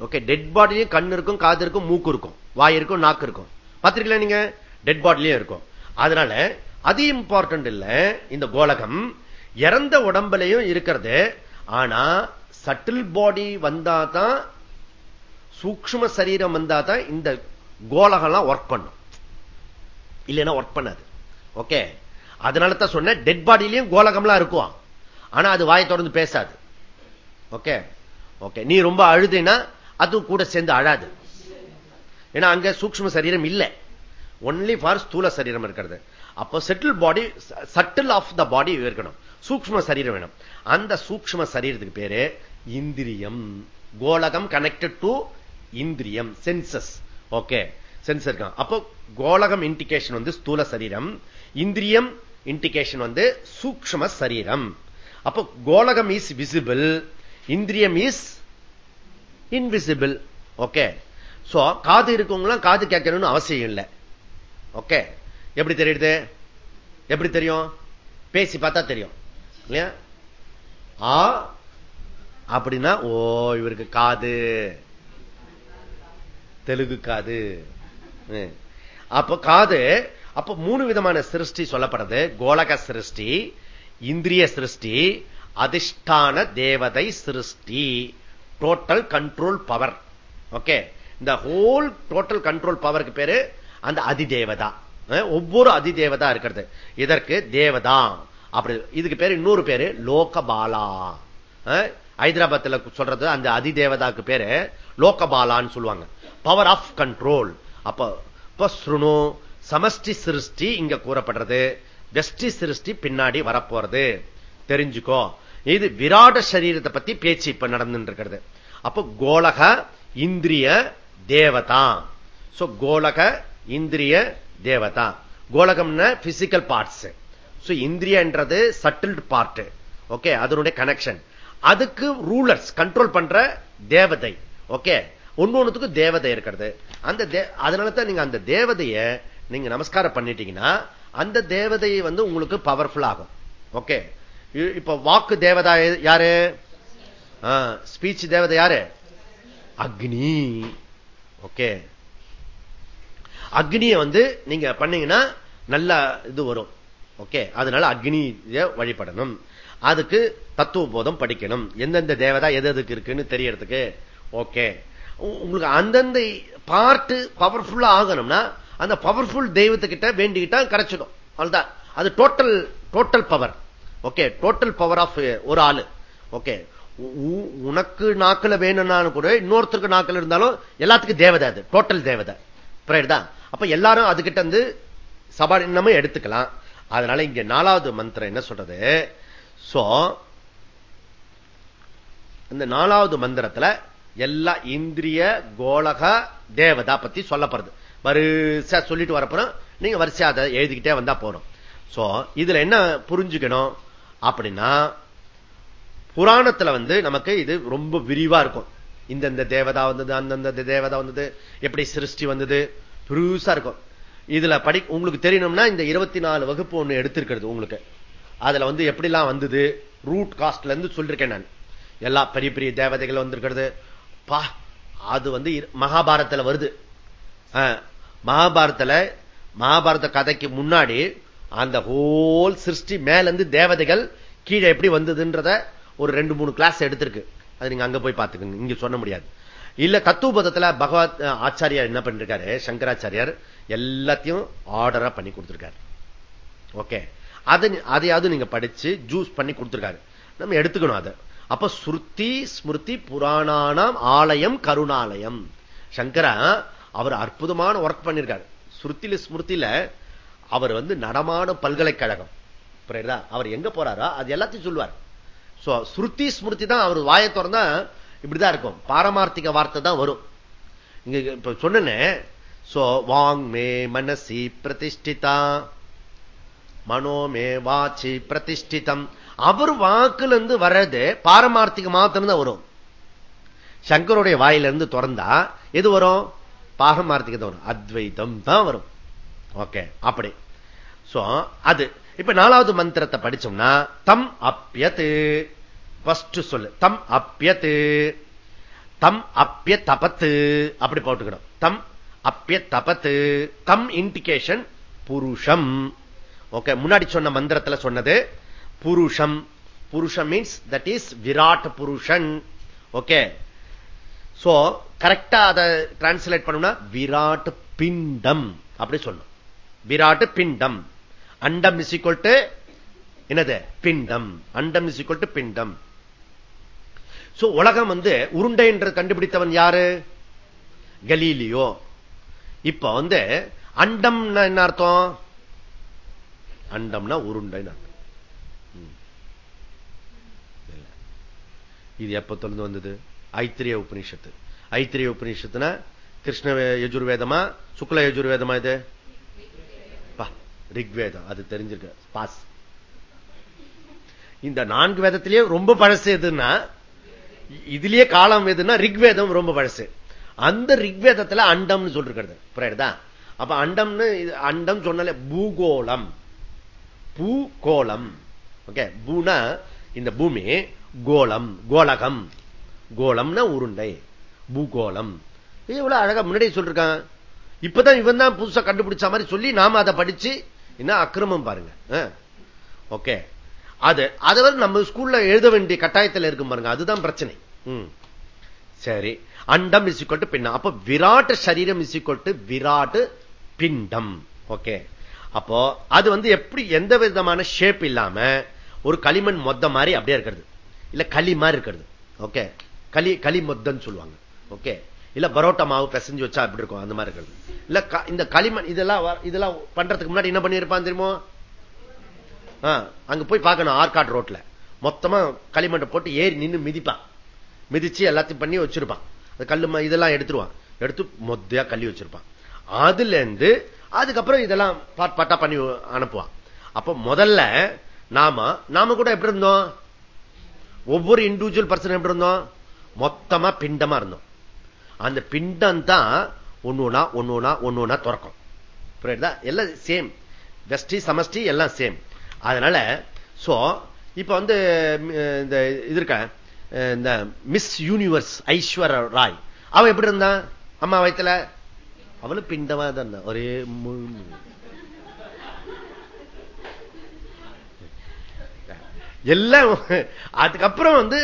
ஓகே டெட் பாடிலையும் கண் இருக்கும் காது இருக்கும் மூக்கு இருக்கும். வாய் இருக்கும் நாக்கு இருக்கும். பார்த்திருக்கல நீங்க? டெட் பாடிலையும் இருக்கும். அதனால அது இம்பார்ட்டன்ட் இல்ல. இந்த கோலகம் இறந்த உடம்புலையும் இருக்கிறது. ஆனா சட்டில் பாடி வந்தாதான் சூக்ம சரீரம் வந்தா தான் இந்த கோலகம்லாம் ஒர்க் பண்ணும். இல்லைன்னா ஒர்க் பண்ணாது. ஓகே அதனால தான் சொன்ன டெட் பாடியிலையும் கோலகம்லாம் இருக்கும். ஆனா அது வாயை தொடர்ந்து பேசாது. ஓகே ஓகே நீ ரொம்ப அழுதுனா அதுவும் கூட சேர்ந்து அழாது. ஏன்னா அங்க சூக்ம சரீரம் இல்லை. ஒன்லி ஃபார் ஸ்தூல சரீரம் இருக்கிறது. அப்போ subtle body subtle of the body இருக்கணும். சூக்ம சரீரம் வேணும். அந்த சூக்ம சரீரத்துக்கு பேரு இந்திரியம். கோலகம் கனெக்டட் டு இந்திரியம் சென்சஸ் ஓகே சென்ஸ் இருக்கான் அப்போ கோலகம் இண்டிகேஷன் வந்து ஸ்தூல சரீரம். இந்திரியம் இண்டிகேஷன் வந்து சூக்ம சரீரம். அப்போ கோலகம் இஸ் விசிபிள் இந்திரியம் இஸ் இன்விசிபிள் ஓகே சோ காது இருக்கவங்களாம் காது கேட்கணும்னு அவசியம் இல்லை. ஓகே எப்படி தெரியுது? எப்படி தெரியும்? பேசி பார்த்தா தெரியும். இல்லையா? ஆ அப்படின்னா ஓ இவருக்கு காது. தெலுங்கு காது. அப்ப காது அப்ப மூணு விதமான சிருஷ்டி சொல்லப்படுறது கோலக சிருஷ்டி இந்திரிய சிருஷ்டி அதிஷ்டான தேவதை சிருஷ்டி டோட்டல் கண்ட்ரோல் பவர் ஓகே? இந்த ஹோல் டோட்டல் கண்ட்ரோல் பவருக்கு பேரு அந்த அதிதேவதா. ஒவ்வொரு அதிதேவதா இருக்கிறது. இதற்கு தேவதா. அப்படி இதுக்கு பேரு இன்னொரு பேரு லோகபாலா. ஹைதராபாத்ல சொல்றது அந்த அதிதேவதாக்கு பேரு லோகபாலான்னு சொல்லுவாங்க. பவர் ஆஃப் கண்ட்ரோல் அப்ப ஸ்ருணு சமஷ்டி சிருஷ்டி இங்க கூறப்படுறது. வெஷ்டி சிருஷ்டி பின்னாடி வரப்போறது. தெரிஞ்சுக்கோ. இது விராட சரீரத்தை பத்தி பேச்சு இப்ப நடந்து இருக்கிறது அப்ப கோலக இந்திரிய தேவதா. கோலக இந்திரிய தேவதா. கோலகம்னா பிசிக்கல் பார்ட்ஸ் இந்திரியன்றது சட்டில்டு பார்ட் ஓகே அதனுடைய கனெக்ஷன் அதுக்கு ரூலர்ஸ் கண்ட்ரோல் பண்ற தேவதை. ஓகே ஒன்னு தேவதை இருக்கிறது. அந்த அதனால தான் நீங்க அந்த தேவதைய நீங்க நமஸ்காரம் பண்ணிட்டீங்கன்னா அந்த தேவதை வந்து உங்களுக்கு பவர்ஃபுல் ஆகும். ஓகே இப்ப வாக்கு தேவதா யாரு? ஸ்பீச் தேவதை யாரு? அக்னி. ஓகே அக்னியை வந்து நீங்க பண்ணீங்கன்னா நல்ல இது வரும். ஓகே அதனால அக்னி வழிபடணும். அதுக்கு தத்துவ போதம் படிக்கணும். எந்தெந்த தேவதா எது எதுக்கு இருக்குன்னு தெரியறதுக்கு. ஓகே உங்களுக்கு அந்தந்த பார்ட்டு பவர்ஃபுல்லா ஆகணும்னா அந்த பவர்ஃபுல் தெய்வத்துக்கிட்ட வேண்டிக்கிட்டா கிடைச்சிடும். அதுதான் அது total total power okay total power of ஒரு ஆளு. ஓகே உனக்கு நாக்கில் வேணும்னாலும் கூட இன்னொருத்தருக்கு நாக்கில் இருந்தாலும் எல்லாத்துக்கும் தேவதை அது. டோட்டல் தேவதை. தான்? அப்ப எல்லாரும் அதுகிட்ட வந்து சபாடினமும் எடுத்துக்கலாம். அதனால இங்க நாலாவது மந்திரம் என்ன சொல்றது? சோ இந்த நாலாவது மந்திரத்துல எல்லா இந்திரிய கோலக தேவதா பத்தி சொல்லப்படுது. வரிசையா சொல்லிட்டு வரப்புறம். நீங்க வரிசையா அதை எழுதிக்கிட்டே வந்தா போறோம். சோ இதுல என்ன புரிஞ்சுக்கணும் அப்படின்னா புராணத்துல வந்து நமக்கு இது ரொம்ப விரிவா இருக்கும். இந்தந்த தேவதா வந்தது அந்தந்த தேவதா வந்தது எப்படி சிருஷ்டி வந்தது புருசா இருக்கும். இதுல படி உங்களுக்கு தெரியணும்னா இந்த இருபத்தி நாலு வகுப்பு ஒண்ணு எடுத்திருக்கிறது உங்களுக்கு. அதுல வந்து எப்படிலாம் வந்தது ரூட் காஸ்ட்ல இருந்து சொல்லிருக்கேன் நான். எல்லா பெரிய பெரிய தேவதைகள் வந்திருக்கிறது பா அது வந்து மகாபாரதத்துல வருது. மகாபாரதத்துல மகாபாரத கதைக்கு முன்னாடி அந்த ஹோல் சிருஷ்டி மேல இருந்து தேவதைகள் கீழே எப்படி வந்ததுன்றத ஒரு ரெண்டு மூணு கிளாஸ் எடுத்திருக்கு. அது நீங்க அங்க போய் பார்த்துக்கோங்க இங்க சொல்ல முடியாது. இல்ல தத்துவபதத்துல பகவத் ஆச்சாரியார் என்ன பண்ணிருக்காரு சங்கராச்சாரியார் எல்லாத்தையும் ஆர்டரா பண்ணி கொடுத்திருக்காரு. ஓகே அதை அதையாவது நீங்க படிச்சு ஜூஸ் பண்ணி கொடுத்திருக்காரு. நம்ம எடுத்துக்கணும் அதை. அப்ப ஸ்ருதி ஸ்மிருதி புராணானாம் ஆலயம் கருணாலயம். சங்கரா அவர் அற்புதமான ஒர்க் பண்ணிருக்காரு. ஸ்ருத்தில ஸ்மிருத்தில அவர் வந்து நடமான பல்கலைக்கழகம். புரியுதா? அவர் எங்க போறாரோ அது எல்லாத்தையும் சொல்லுவார். ஸ்ருதி ஸ்மிருதி தான் அவர் வாயை திறந்தா இப்படிதான் இருக்கும். பாரமார்த்திக வார்த்தை தான் வரும். இங்க இப்ப சொன்ன வாங் மே மனசி பிரதிஷ்டிதா மனோமே வாச்சி பிரதிஷ்டிதம். அவர் வாக்குல இருந்து வர்றது பாரமார்த்திக மாத்திரம்தான் வரும். சங்கருடைய வாயிலிருந்து திறந்தா எது வரும்? பாரமார்த்திகத்தை வரும். அத்வைதம் தான் வரும். ஓகே அப்படி. சோ அது. இப்ப நாலாவது மந்திரத்தை படிச்சோம்னா தம் அப்பியத்து. ஃபஸ்ட் சொல்லு. தம் அப்பியத்து. தம் அப்பிய தபத்து அப்படி போட்டுக்கணும். தம் அப்பிய தபத்து தம் இண்டிகேஷன் புருஷம். ஓகே முன்னாடி சொன்ன மந்திரத்தில் சொன்னது புருஷம். புருஷம் மீன்ஸ் தட் இஸ் விராட் புருஷன். ஓகே சோ கரெக்டா அதை டிரான்ஸ்லேட் பண்ணும்னா விராட் பிண்டம் அப்படி சொல்லணும் விராட் பிண்டம். அண்டம் இஸ் ஈக்குவல் டு என்னது? பிண்டம். அண்டம் இஸ் ஈக்குவல் டு பிண்டம். சோ உலகம் வந்து உருண்டை என்று கண்டுபிடித்தவன் யாரு? கலீலியோ. இப்ப வந்து அண்டம் என்ன அர்த்தம்? அண்டம்னா உருண்டைன்னு அர்த்தம். இது எப்ப தொடர்ந்து வந்தது? ஐத்திரிய உபநிஷத்து. ஐத்திரிய உபநிஷத்துனா கிருஷ்ண யஜுர்வேதமா சுக்ல யஜுர்வேதமா இது? ரிக்வேதம். அது தெரிஞ்சிருக்க. பாஸ். இந்த நான்கு வேதத்திலேயே ரொம்ப பழசு எதுன்னா இதுலயே காலம் எதுன்னா ரிக்வேதம் ரொம்ப பழசு. அந்த ரிக்வேதத்துல அண்டம்னு சொல்லிருக்கிறது. புரியுதா? அப்ப அண்டம்னு அண்டம் சொன்னாலே பூகோளம். பூகோளம். ஓகே? பூனா இந்த பூமி கோலம் கோலகம். கோலம்னா உருண்டை பூகோளம் இவ்வளவு அழகா முன்னாடி சொல்லிருக்கான். இப்பதான் இவன் தான் புதுசா கண்டுபிடிச்ச மாதிரி சொல்லி நாம அதை படிச்சு என்ன அக்கிரமம் பாருங்க. ஓகே. அது அதை நம்ம ஸ்கூல்ல எழுத வேண்டிய கட்டாயத்தில் இருக்கும் பாருங்க. அதுதான் பிரச்சனை. சரி. அண்டம் இசிக்கொட்டு பின்னம். அப்ப விராட்டு சரீரம் இசிக்கொட்டு விராட்டு பிண்டம். ஓகே. அப்போ அது வந்து எப்படி எந்த விதமான ஷேப் இல்லாம ஒரு களிமண் மொத்த மாதிரி அப்படியே இருக்கிறது. இல்ல களி மாதிரி இருக்கிறது. ஓகே களி களி மொத்தன்னு சொல்லுவாங்க. ஓகே இல்ல பரோட்டா மாவு பிசைஞ்சு வச்சா அப்படி இருக்கும்? அந்த மாதிரி இருக்கிறது. இல்ல இந்த களிமண் இதெல்லாம் இதெல்லாம் பண்றதுக்கு முன்னாடி என்ன பண்ணிருப்பான் தெரியுமோ? அங்க போய் பார்க்கணும் ஆர்காட் ரோட்ல. மொத்தமா களிமண்ணை போட்டு ஏறி நின்று மிதிப்பான். மிதிச்சு எல்லாத்தையும் பண்ணி வச்சிருப்பான். அது கல்லு இதெல்லாம் எடுத்துருவான். எடுத்து மொத்தையா கல்லி வச்சிருப்பான். அதுல இருந்து அதுக்கப்புறம் இதெல்லாம் பாட் பாட்டா பண்ணி அனுப்புவான். அப்ப முதல்ல நாம நாம கூட எப்படி இருந்தோம்? ஒவ்வொரு இண்டிவிஜுவல் பர்சன் எப்படி இருந்தோம்? மொத்தமா பிண்டமா இருந்தோம். அந்த பிண்டம் தான் ஒண்ணுனா ஒண்ணுனா ஒண்ணுனா திறக்கும். புரியுதா? எல்லாம் சேம் வெஸ்டி சமஷ்டி எல்லாம் சேம் அதனால சோ இப்ப வந்து இந்த இது இருக்க? இந்த மிஸ் யூனிவர்ஸ் ஐஸ்வர ராய். அவன் எப்படி இருந்தான்? அம்மா வயத்துல? அவளும் பிண்டமா தான் இருந்தான். ஒரே எல்லாம் அதுக்கப்புறம் வந்து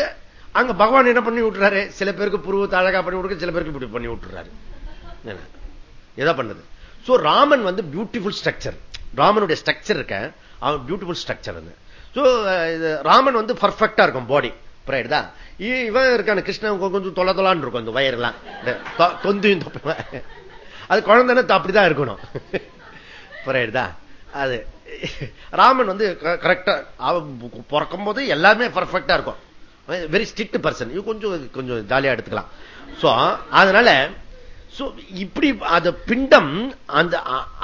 அங்க பகவான் என்ன பண்ணி விட்டுறாரு? சில பேருக்கு புருவத்தை அழகா பண்ணி விடுக்க சில பேருக்கு இப்படி பண்ணி விட்டுறாரு. எதா பண்ணது? சோ ராமன் வந்து பியூட்டிஃபுல் ஸ்ட்ரக்சர் ராமனுடைய ஸ்ட்ரக்சர் இருக்க அவன் பியூட்டிஃபுல் ஸ்ட்ரக்சர் வந்து சோ ராமன் வந்து பர்ஃபெக்டா இருக்கும் பாடி புரியுதா இவன் இருக்கான கிருஷ்ணன் கொஞ்சம் தொலை தொலான்னு இருக்கும் இந்த வயர்லாம் தொந்தியும் அது குழந்தைன்னு அப்படிதான் இருக்கணும். புரியுதா அது ராமன் வந்து கரெக்டா பிறக்கும் போது எல்லாமே பர்ஃபெக்டா இருக்கும். வெரி ஸ்ட்ரிக்ட் பர்சன் இது கொஞ்சம் கொஞ்சம் ஜாலியா எடுத்துக்கலாம். சோ அதனால இப்படி அது பிண்டம் அந்த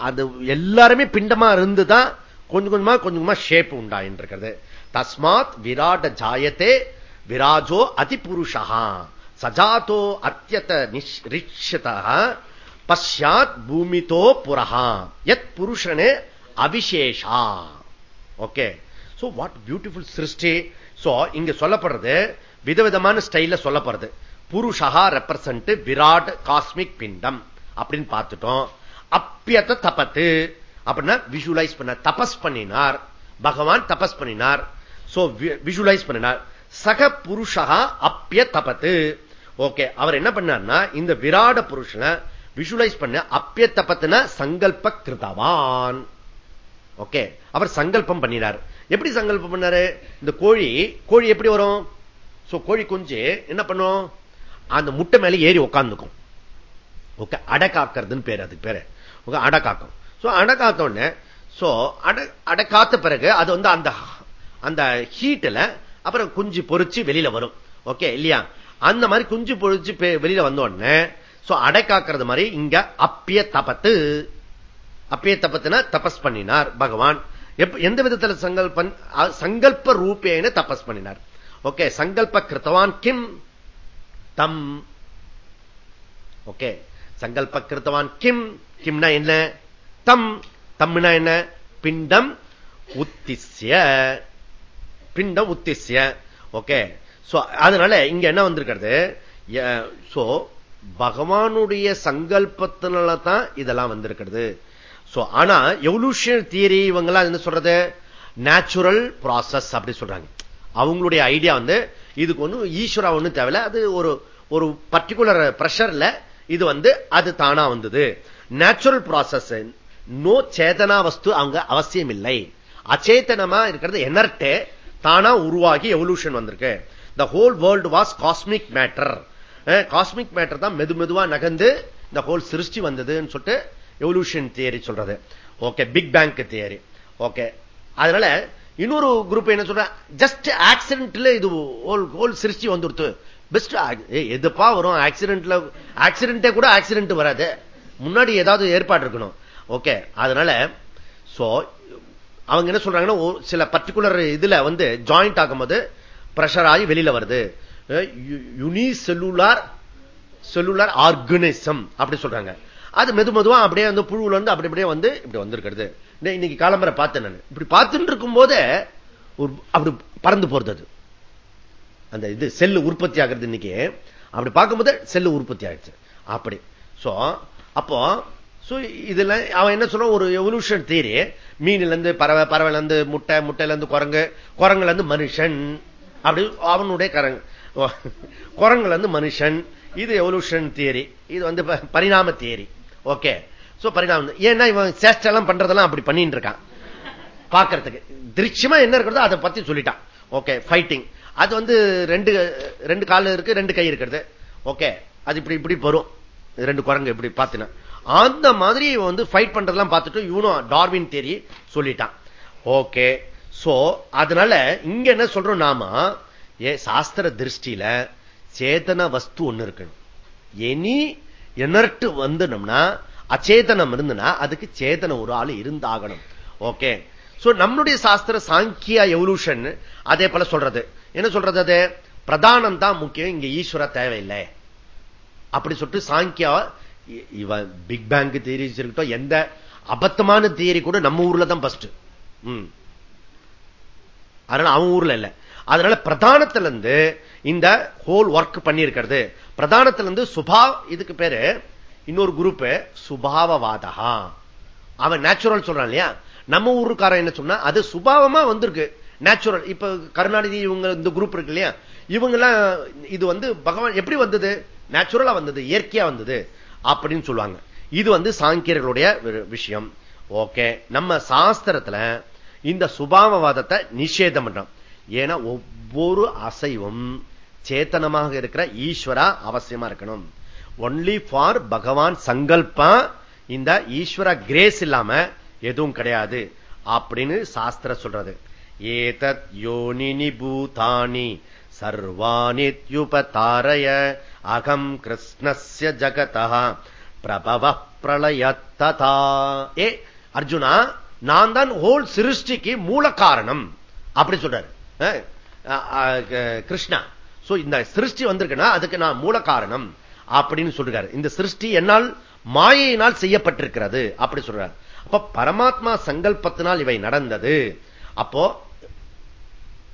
அது எல்லாருமே பிண்டமா இருந்துதான் கொஞ்சம் கொஞ்சமா கொஞ்சம் கொஞ்சமா ஷேப் உண்டாயின்றிருக்கிறது. தஸ்மாத் விராட ஜாயத்தே விராஜோ அதிபுருஷா சஜாத்தோ அத்தியத ரிஷத பஷாத் பூமிதோ புரஹா. எத் புருஷனே அவிசேஷா. ஓகே சோ வாட் பியூட்டிஃபுல் சிருஷ்டி. சோ இங்க சொல்லப்படுறது விதவிதமான ஸ்டைல சொல்லப்படுறது. புருஷகா ரெப்ரசன்ட் விராட் காஸ்மிக் பிண்டம் அப்படின்னு பார்த்துட்டோம். அப்பியத்த தபத்து அப்படின்னா விஷுவலைஸ் பண்ண தபஸ் பண்ணினார். பகவான் தபஸ் பண்ணினார். சோ விஷுவலைஸ் பண்ணினார். சக புருஷகா அப்பிய தபத்து. ஓகே அவர் என்ன பண்ணார்னா இந்த விராட புருஷனை விஷுவலைஸ் பண்ண அப்பிய தபத்துன சங்கல்ப கிருதவான். ஓகே. அவர் சங்கல்பம் பண்ணினார். எப்படி சங்கல்பம் பண்ணாரு? இந்த கோழி கோழி எப்படி வரும்? கோழி குஞ்சு என்ன பண்ணும்? அந்த முட்டை மேல ஏறி உட்காந்துக்கும் ஓகே அடை காக்கிறதுன்னு பேர் அதுக்கு பேரு. ஓகே அடை காக்கும். சோ அடை காத்த உடனே சோ அடை அடை காத்த பிறகு அது வந்து அந்த அந்த ஹீட்டில் அப்புறம் குஞ்சு பொறிச்சு வெளியில வரும். ஓகே இல்லையா? அந்த மாதிரி குஞ்சு பொறிச்சு வெளியில வந்த உடனே சோ அடை காக்கிறது மாதிரி இங்க அப்பிய தபத்து. அப்பயே தபத்துனா தபஸ் பண்ணினார் பகவான். எந்த விதத்தில் சங்கல்பன் சங்கல்ப ரூபேன தபஸ் பண்ணினார். ஓகே சங்கல்ப கிருத்தவான் கிம்? தம். ஓகே சங்கல்ப கிருத்தவான் கிம்? கிம்னா என்ன? தம். தம்னா என்ன? பிண்டம் உத்திசிய பிண்டம் உத்திசிய ஓகே அதனால இங்க என்ன வந்திருக்கிறது? சோ பகவானுடைய சங்கல்பத்தினால தான் இதெல்லாம் வந்திருக்கிறது. ஆனா எவல்யூஷன் தியரி இவங்கெல்லாம் என்ன சொல்றது? நேச்சுரல் ப்ராசஸ் அப்படி சொல்றாங்க. அவங்களுடைய ஐடியா வந்து இதுக்கு ஒன்றும் ஈஸ்வரா ஒன்றும் தேவையில்ல. அது ஒரு ஒரு பர்டிகுலர் பிரஷர்ல இது வந்து அது தானா வந்தது. நேச்சுரல் ப்ராசஸ் நோ சேதனா வஸ்து அவங்க அவசியம் இல்லை. அச்சேதனமா இருக்கிறது எனர்ட்டு தானா உருவாகி எவல்யூஷன் வந்திருக்கு. The whole world was cosmic matter cosmic matter தான் மெது மெதுவா நகர்ந்து இந்த ஹோல் சிருஷ்டி வந்ததுன்னு சொல்லிட்டு எவல்யூஷன் தியரி சொல்றது. Okay big bang theory okay அதனால இன்னொரு குரூப் என்ன சொல்ற? ஜஸ்ட் ஆக்சிடென்ட்ல இது ஹோல் சிருஷ்டி வந்துடுத்து. பெஸ்ட் எதுப்பா வரும்? ஆக்சிடென்ட்ல ஆக்சிடென்டே கூட ஆக்சிடென்ட் வராது. முன்னாடி ஏதாவது ஏற்பாடு இருக்கணும். ஓகே அதனால சோ அவங்க என்ன சொல்றாங்கன்னா சில பர்டிகுலர் இதுல வந்து ஜாயிண்ட் ஆகும்போது பிரஷர் ஆகி வெளியில வருது. யுனி செல்லுலார் செல்லுலார் ஆர்கனிசம் அப்படி சொல்றாங்க. அது மெது மெதுவா அப்படியே வந்து புழுவுல வந்து அப்படி அப்படியே வந்து இப்படி வந்திருக்கிறது. இன்னைக்கு காலம்பரை பார்த்தேன் நான். இப்படி பார்த்துட்டு இருக்கும் போதே ஒரு அப்படி பறந்து போறது அது. அந்த இது செல்லு உற்பத்தி ஆகிறது இன்னைக்கு. அப்படி பார்க்கும்போது செல்லு உற்பத்தி ஆயிடுச்சு. அப்படி. சோ அப்போ இதுல அவன் என்ன சொல்ற ஒரு எவல்யூஷன் தியரி மீன்ல இருந்து பறவை பறவைல இருந்து முட்டை முட்டையில இருந்து குரங்கு குரங்குல இருந்து மனுஷன். அப்படி அவனுடைய கரங்கு குரங்குல இருந்து மனுஷன். இது எவல்யூஷன் தியரி இது வந்து பரிணாம தியரி ஓகே சோ பரிணாமம் ஏன்னா இவன் சேஷ்டெல்லாம் பண்றதெல்லாம் அப்படி பண்ணிட்டு இருக்கான் பாக்குறதுக்கு. திருச்சியமா என்ன இருக்கிறதோ அதை பத்தி சொல்லிட்டான். ஓகே ஃபைட்டிங் அது வந்து ரெண்டு ரெண்டு கால இருக்கு ரெண்டு கை இருக்கிறது. ஓகே அது இப்படி இப்படி வரும். ரெண்டு குரங்கு இப்படி பாத்தினா. அந்த மாதிரி வந்து ஃபைட் பண்றதெல்லாம் பார்த்துட்டு இவனும் டார்வின் தேரி சொல்லிட்டான். ஓகே சோ அதனால இங்க என்ன சொல்றோம் நாம? ஏ சாஸ்திர திருஷ்டியில சேதன வஸ்து ஒண்ணு இருக்கணும். எனி எனர்ட்டு வந்துனோம்னா அச்சேதனம் இருந்துன்னா அதுக்கு சேதனம் ஒரு ஆள் இருந்தாகணும். ஓகே. சோ நம்மளுடைய சாஸ்திர சாங்கியா எவல்யூஷன் அதே போல சொல்றது. என்ன சொல்றது அது? பிரதானம் தான் முக்கியம் இங்க ஈஸ்வர தேவையில்லை. அப்படி சொல்லிட்டு சாங்கியா இவன் பிக் பேங்க் தியரி இருக்கட்டும் எந்த அபத்தமான தியரி கூட நம்ம ஊர்ல தான் பஸ்ட் அதனால அவன் ஊர்ல இல்லை. அதனால பிரதானத்துல இருந்து இந்த ஹோல் ஒர்க் பண்ணியிருக்கிறது. பிரதானத்துல இருந்து சுபா இதுக்கு பேரு இன்னொரு குரூப் சுபாவவாதகா அவன் நேச்சுரல் சொல்றான் இல்லையா? நம்ம ஊருக்காரன் என்ன சொன்னா அது சுபாவமா வந்திருக்கு. நேச்சுரல் இப்ப கருணாநிதி இவங்க இந்த குரூப் இருக்கு இல்லையா? இவங்க எல்லாம் இது வந்து பகவான் எப்படி வந்தது? நேச்சுரலா வந்தது இயற்கையா வந்தது அப்படின்னு சொல்லுவாங்க. இது வந்து சாங்கியர்களுடைய விஷயம். ஓகே நம்ம சாஸ்திரத்துல இந்த சுபாவவாதத்தை நிஷேதம் பண்றோம். ஏன்னா ஒவ்வொரு அசைவும் சேத்தனமாக இருக்கிற ஈஸ்வரா அவசியமா இருக்கணும். ஒன்லி ஃபார் பகவான் சங்கல்பா இந்த ஈஸ்வர கிரேஸ் இல்லாம எதுவும் கிடையாது அப்படின்னு சாஸ்திர சொல்றது. ஏதத் யோனினி பூதானி சர்வாணித்யுபதாரய அகம் கிருஷ்ணஸ்ய ஜகதா பிரபவ பிரளயத்ததா. ஏ அர்ஜுனா நான் தான் ஹோல் சிருஷ்டிக்கு மூல காரணம் அப்படி சொல்றாரு. கிருஷ்ணா. சோ இந்த சிருஷ்டி வந்திருக்குன்னா அதுக்கு நான் மூல காரணம் அப்படின்னு சொல்றாரு. இந்த சிருஷ்டி என்னால் மாயினால் செய்யப்பட்டிருக்கிறது அப்படி சொல்றாரு. அப்ப பரமாத்மா சங்கல்பத்தினால் இவை நடந்தது. அப்போ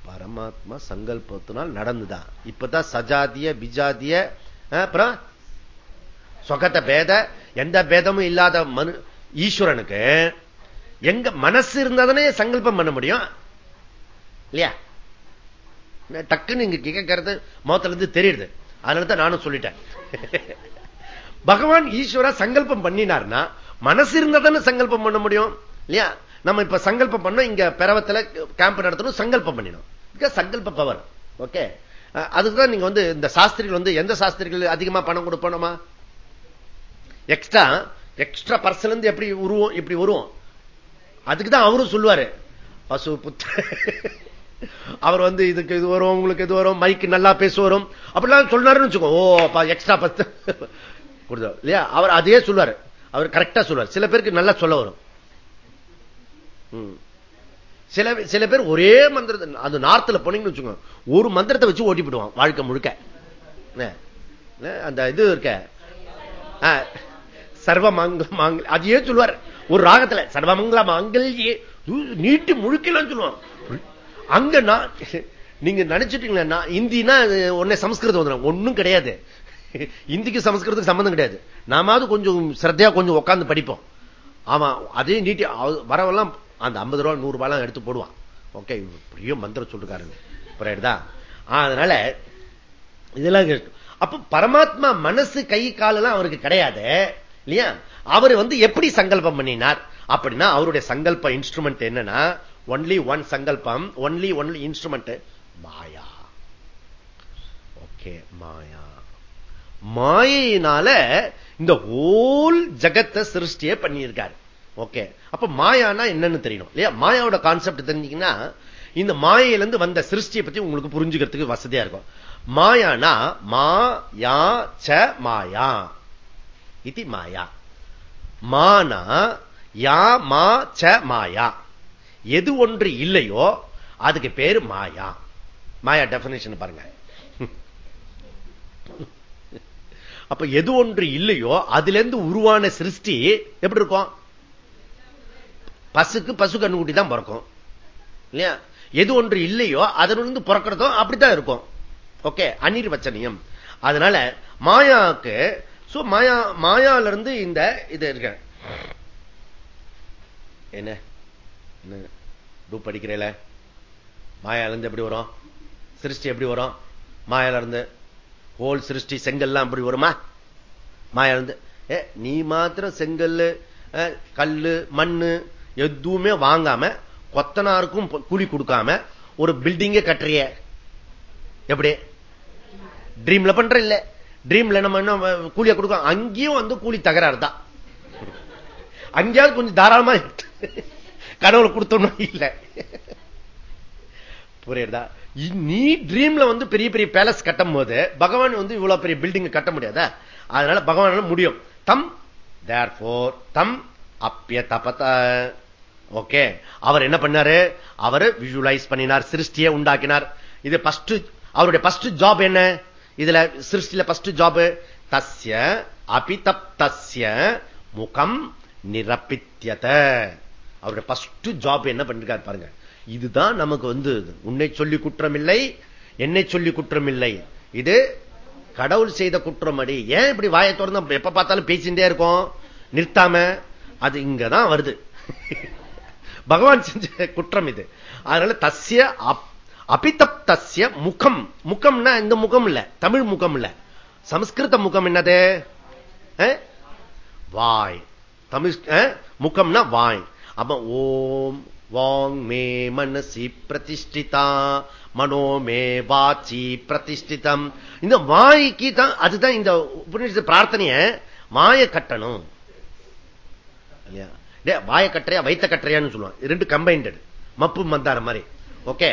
பரமாத்மா சங்கல்பத்தினால் நடந்துதான் இப்பதான் சஜாதிய பிஜாதிய அப்புறம் சொகத்த பேத எந்த பேதமும் இல்லாத மனு ஈஸ்வரனுக்கு எங்க மனசு இருந்தாதானே சங்கல்பம் பண்ண முடியும்? இல்லையா? டக்குன்னு இங்க கேட்கறது முகத்துல இருந்து தெரியுது. அதனாலதான் நானும் சொல்லிட்டேன். பகவான் ஈஸ்வரா சங்கல்பம் பண்ணினார்னா மனசு இருந்தா தானே சங்கல்பம் பண்ண முடியும்? இல்லையா? நம்ம இப்ப சங்கல்பம் பண்ணோம் இங்க பெறவத்துல கேம்ப் நடத்தணும் சங்கல்பம் பண்ணினோம். சங்கல்ப பவர் ஓகே அதுக்குதான் நீங்க வந்து இந்த சாஸ்திரிகள் வந்து எந்த சாஸ்திரிகள் அதிகமா பணம் கொடுப்போமா எக்ஸ்ட்ரா எக்ஸ்ட்ரா பர்சன் இருந்து எப்படி உருவம் இப்படி உருவம் அதுக்குதான் அவரும் சொல்லுவாரு. பசு புத்த. அவர் வந்து இதுக்கு இது வரும் உங்களுக்கு இது வரும் மைக்கு நல்லா பேச வரும். அப்படிலாம் சொன்னாருன்னு வச்சுக்கோ ஓ எக்ஸ்ட்ரா பத்து. இல்லையா? அவர் அதே சொல்லுவாரு. அவர் கரெக்டா சொல்லுவார். சில பேருக்கு நல்லா சொல்ல வரும். சில சில பேர் ஒரே மந்திரத்தை அந்த நார்த்துல போனீங்கன்னு வச்சுக்கோங்க ஒரு மந்திரத்தை வச்சு ஓட்டி போடுவான் வாழ்க்கை முழுக்க. அந்த இது இருக்க. சர்வமங்கல மாங்கல் அதையே சொல்லுவார். ஒரு ராகத்துல சர்வமங்கள மாங்கல்யே நீட்டி முழுக்கலாம் சொல்லுவான். அங்க நான் நீங்க நினைச்சிட்டீங்களா இந்தினா உடனே சமஸ்கிருதம் வந்துடும் ஒண்ணும் கிடையாது. இந்திக்கு சமஸ்கிருதத்துக்கு சம்பந்தம் கிடையாது. நாமாவது கொஞ்சம் சிரத்தையா கொஞ்சம் உட்காந்து படிப்போம். ஆமா அதே நீட்டி வரவெல்லாம் அந்த ஐம்பது ரூபா நூறு ரூபாய் எடுத்து போடுவான். ஓகே பெரிய மந்திரம் சொல்லிருக்காரு புரியுதா? அதனால இதெல்லாம் அப்ப பரமாத்மா மனசு கை காலெல்லாம் அவருக்கு கிடையாது. இல்லையா? அவர் வந்து எப்படி சங்கல்பம் பண்ணினார்? அப்படின்னா அவருடைய சங்கல்ப இன்ஸ்ட்ருமெண்ட் என்னன்னா ஒன்லி ஒன் சங்கல்பம் ஒன்லி ஒன்லி இன்ஸ்ட்ருமெண்ட் மாயா ஓகே மாயா மாயினால இந்த ஓல் ஜகத்தை சிருஷ்டியே பண்ணியிருக்காரு ஓகே அப்ப மாயானா என்னன்னு தெரியணும் இல்லையா மாயாவோட கான்செப்ட் தெரிஞ்சீங்கன்னா இந்த மாயிலிருந்து வந்த சிருஷ்டியை பத்தி உங்களுக்கு புரிஞ்சுக்கிறதுக்கு வசதியா இருக்கும் மாயானா மா யா ச மாயா இது மாயா மானா யா மா ச மாயா எது ஒன்று இல்லையோ அதுக்கு பேரு மாயா. மாயா டெபினேஷன் பாருங்க. அப்ப எது ஒன்று இல்லையோ அதுல இருந்து உருவான சிருஷ்டி எப்படி இருக்கும்? பசுக்கு பசு கண்ணுக்குட்டி தான் பிறக்கும். இல்லையா? எது ஒன்று இல்லையோ அதனிருந்து பிறக்கிறதும் அப்படித்தான் இருக்கும். ஓகே அனிர்வச்சனியம். அதனால மாயாவுக்கு மாயா மாயால இருந்து இந்த இது இருக்க. என்ன? படிக்கிறேல. மாயால இருந்து எப்படி வரும்? சிருஷ்டி எப்படி வரும்? மாயால இருந்து ஹோல் சிருஷ்டி செங்கல்லாம் எப்படி வருமா? மாயால இருந்து ஏ நீ மாத்திரம் செங்கல் கல்லு மண்ணு எதுவுமே வாங்காம கொத்தனாருக்கும் கூலி கொடுக்காம ஒரு பில்டிங்க கட்டுறிய. எப்படி? ட்ரீம்ல பண்ற இல்ல. ட்ரீம்ல நம்ம என்ன கூலியை கொடுக்க அங்கேயும் வந்து கூலி தகராறு தான். அங்கேயாவது கொஞ்சம் தாராளமா கடவுளை கொடுத்தோம்னா இல்லை. புரியுதா? நீ ட்ரீம்ல வந்து பெரிய பெரிய பேலஸ் கட்டும் போது பகவான் வந்து இவ்வளவு பெரிய பில்டிங் கட்ட முடியாத? அதனால பகவான் முடியும். தம் தேர் போர் தம் அப்பிய தபத ஓகே. அவர் என்ன பண்ணாரு? அவர் விஷுவலைஸ் பண்ணினார் சிருஷ்டியை உண்டாக்கினார். இது பஸ்ட் அவருடைய பஸ்ட் ஜாப் என்ன? இதுல சிருஷ்டியில பஸ்ட் ஜாப் தஸ்ய அபிதப்தஸ்ய முகம் நிரப்பித்தியத அவருடைய பஸ்ட் ஜாப் என்ன பண்ணிருக்காரு பாருங்க. இதுதான் நமக்கு வந்து உன்னை சொல்லி குற்றம் இல்லை என்னை சொல்லி குற்றம் இல்லை இது கடவுள் செய்த குற்றம் அடி. ஏன் இப்படி வாயை திறந்து எப்ப பார்த்தாலும் பேசிட்டே இருக்கும்? நிறுத்தாம? அது இங்கதான் வருது. பகவான் செஞ்ச குற்றம் இது. அதனால தஸ்ய அபிதப்தஸ்ய முகம். முகம்னா இந்த முகம் இல்ல. தமிழ் முகம் இல்ல. சமஸ்கிருத முகம் என்னது? வாய். தமிழ் முகம்னா வாய். அப்ப ஓம் வாங் மே மனசி பிரதிஷ்டிதா மனோ மே வாச்சி பிரதிஷ்டிதம். இந்த வாய்க்கு தான் அதுதான் இந்த பிரார்த்தனைய மாய கட்டணும். வாய கட்டுறையா வைத்த கட்டுறையான்னு சொல்லுவான். ரெண்டு கம்பைண்டடு மப்பு மந்தார மாதிரி. ஓகே?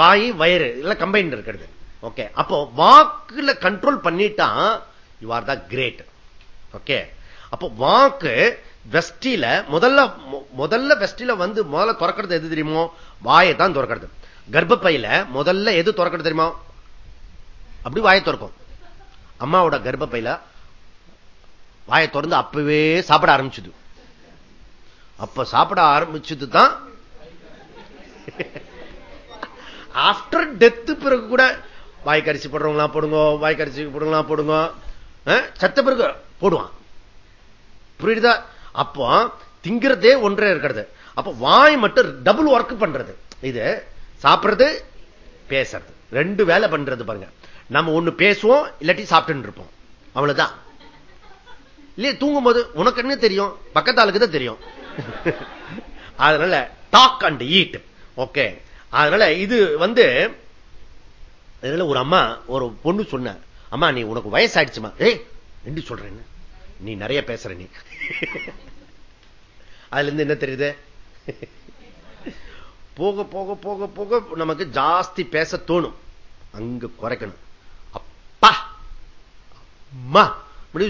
வாய் வயிறு எல்லாம் கம்பைண்ட் இருக்கிறது. ஓகே? அப்போ வாக்குல கண்ட்ரோல் பண்ணிட்டான் you are the great okay? அப்போ வாக்கு வெஸ்டில முதல்ல முதல்ல வெஸ்டில வந்து முதல்ல துறக்கிறது எது தெரியுமோ? வாயை தான் துறக்கிறது. கர்ப்பப்பையில முதல்ல எது துறக்கிறது தெரியுமோ? அப்படி வாயை துறக்கும். அம்மாவோட கர்ப்பப்பையில வாயை திறந்து அப்பவே சாப்பிட ஆரம்பிச்சுது. அப்ப சாப்பிட ஆரம்பிச்சது தான் ஆப்டர் டெத்து பிறகு கூட வாய்க்கரிசி போடுறவங்களாம் போடுங்க வாய்க்கரிசி போடுறவங்களாம் போடுங்க. சத்த பிறகு போடுவான். புரியுதா? அப்போ திங்கிறதே ஒன்றே இருக்கிறது. அப்ப வாய் மட்டும் டபுள் ஒர்க் பண்றது. இது சாப்பிடுறது பேசுறது. ரெண்டு வேலை பண்றது பாருங்க. நம்ம ஒண்ணு பேசுவோம் இல்லாட்டி சாப்பிட்டு இருப்போம். அவ்வளவுதான். இல்லையே தூங்கும் போது உனக்கு என்ன தெரியும்? பக்கத்தாளுக்குதான் தெரியும். அதனால டாக் அண்ட் ஈட் ஓகே அதனால இது வந்து அதனால ஒரு அம்மா ஒரு பொண்ணு சொன்ன அம்மா நீ உனக்கு வயசாயிடுச்சுமா? ஏய் என்று சொல்றேன்னு நீ நிறைய பேசுற நீ. அதுல இருந்து என்ன தெரியுது? போக போக போக போக நமக்கு ஜாஸ்தி பேச தோணும். அங்க குறைக்கணும். அப்பா! அம்மா!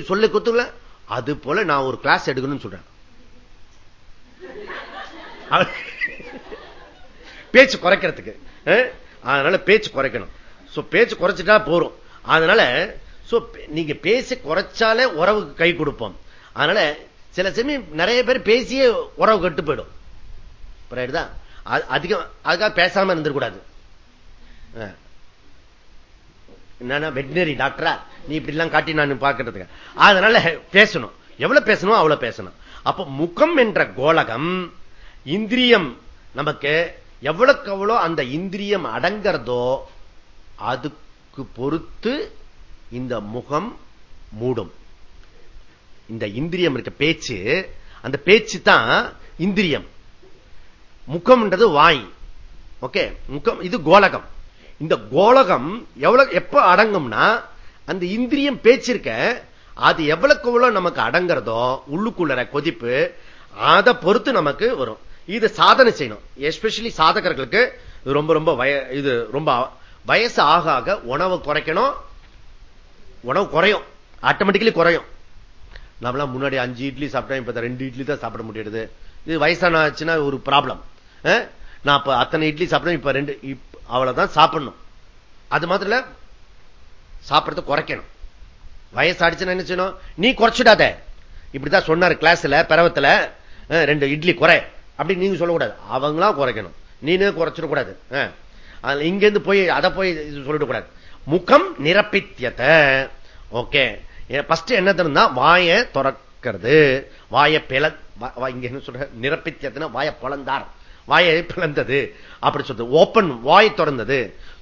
சொல்ல கொத்துல அது போல நான் ஒரு கிளாஸ் எடுக்கணும்னு சொல்றேன். பேச்சு குறைக்கிறதுக்கு அதனால பேச்சு குறைக்கணும். பேச்சு குறைச்சிட்டா போறோம். அதனால நீங்க பேசி குறைச்சாலே உறவுக்கு கை கொடுப்போம். அதனால சில சமயம் நிறைய பேர் பேசியே உறவு கட்டு போயிடும். அதிகம் அதுக்காக பேசாம இருந்துடக்கூடாது. என்னன்னா வெட்டினரி டாக்டரா நீ இப்படி எல்லாம் காட்டி நான் பாக்குறதுக்கு அதனால பேசணும். எவ்வளவு பேசணும் அவ்வளவு பேசணும். அப்ப முகம் என்ற கோலகம் இந்திரியம் நமக்கு எவ்வளவுக்கு எவ்வளோ அந்த இந்திரியம் அடங்கிறதோ அதுக்கு பொறுத்து இந்த முகம் மூடும். இந்த இந்திரியம் இருக்க பேச்சு அந்த பேச்சு தான் இந்திரியம். முகம்ன்றது வாய். ஓகே? முகம் இது கோலகம். இந்த கோலகம் எவ்வளவு எப்ப அடங்கும்னா அந்த இந்திரியம் பேச்சிருக்க அது எவ்வளவுக்கு எவ்வளவு நமக்கு அடங்குறதோ உள்ளுக்குள்ள கொதிப்பு அதை பொறுத்து நமக்கு வரும். இது சாதனை செய்யணும். எஸ்பெஷலி சாதகர்களுக்கு ரொம்ப ரொம்ப இது ரொம்ப வயசு ஆக ஆக உணவு குறைக்கணும் உணவு குறையும். ஆட்டோமேட்டிக்கலி குறையும். நம்மளாம் முன்னாடி அஞ்சு இட்லி சாப்பிட்டேன் இப்ப ரெண்டு இட்லி தான் சாப்பிட முடியாது இது வயசான ஆச்சுன்னா ஒரு ப்ராப்ளம் நான் இப்ப அத்தனை இட்லி சாப்பிட்டேன் இப்ப ரெண்டு அவ்வளவுதான் சாப்பிடணும். அது மாத்திர சாப்பிடறத குறைக்கணும். வயசாடிச்சுன்னா என்ன செய்யணும்? நீ குறைச்சிடாத. இப்படிதான் சொன்னாரு கிளாஸ்ல பரவத்துல ரெண்டு இட்லி குறை. அப்படி நீங்க சொல்லக்கூடாது. அவங்களாம் குறைக்கணும். நீனே குறைச்சிடக்கூடாது. இங்க இருந்து போய் அதை போய் சொல்லிடக்கூடாது. முகம் நிரப்பித்தியத ஓகே. பஸ்ட் என்ன தெரிந்தா வாய துறக்கிறது. வாய பிள இங்க என்ன சொல்ற? நிரப்பித்தியத்தை வாய பிளந்தார். வாயை பிளந்தது. அப்படி சொல்றது. ஓப்பன் வாய் திறந்தது.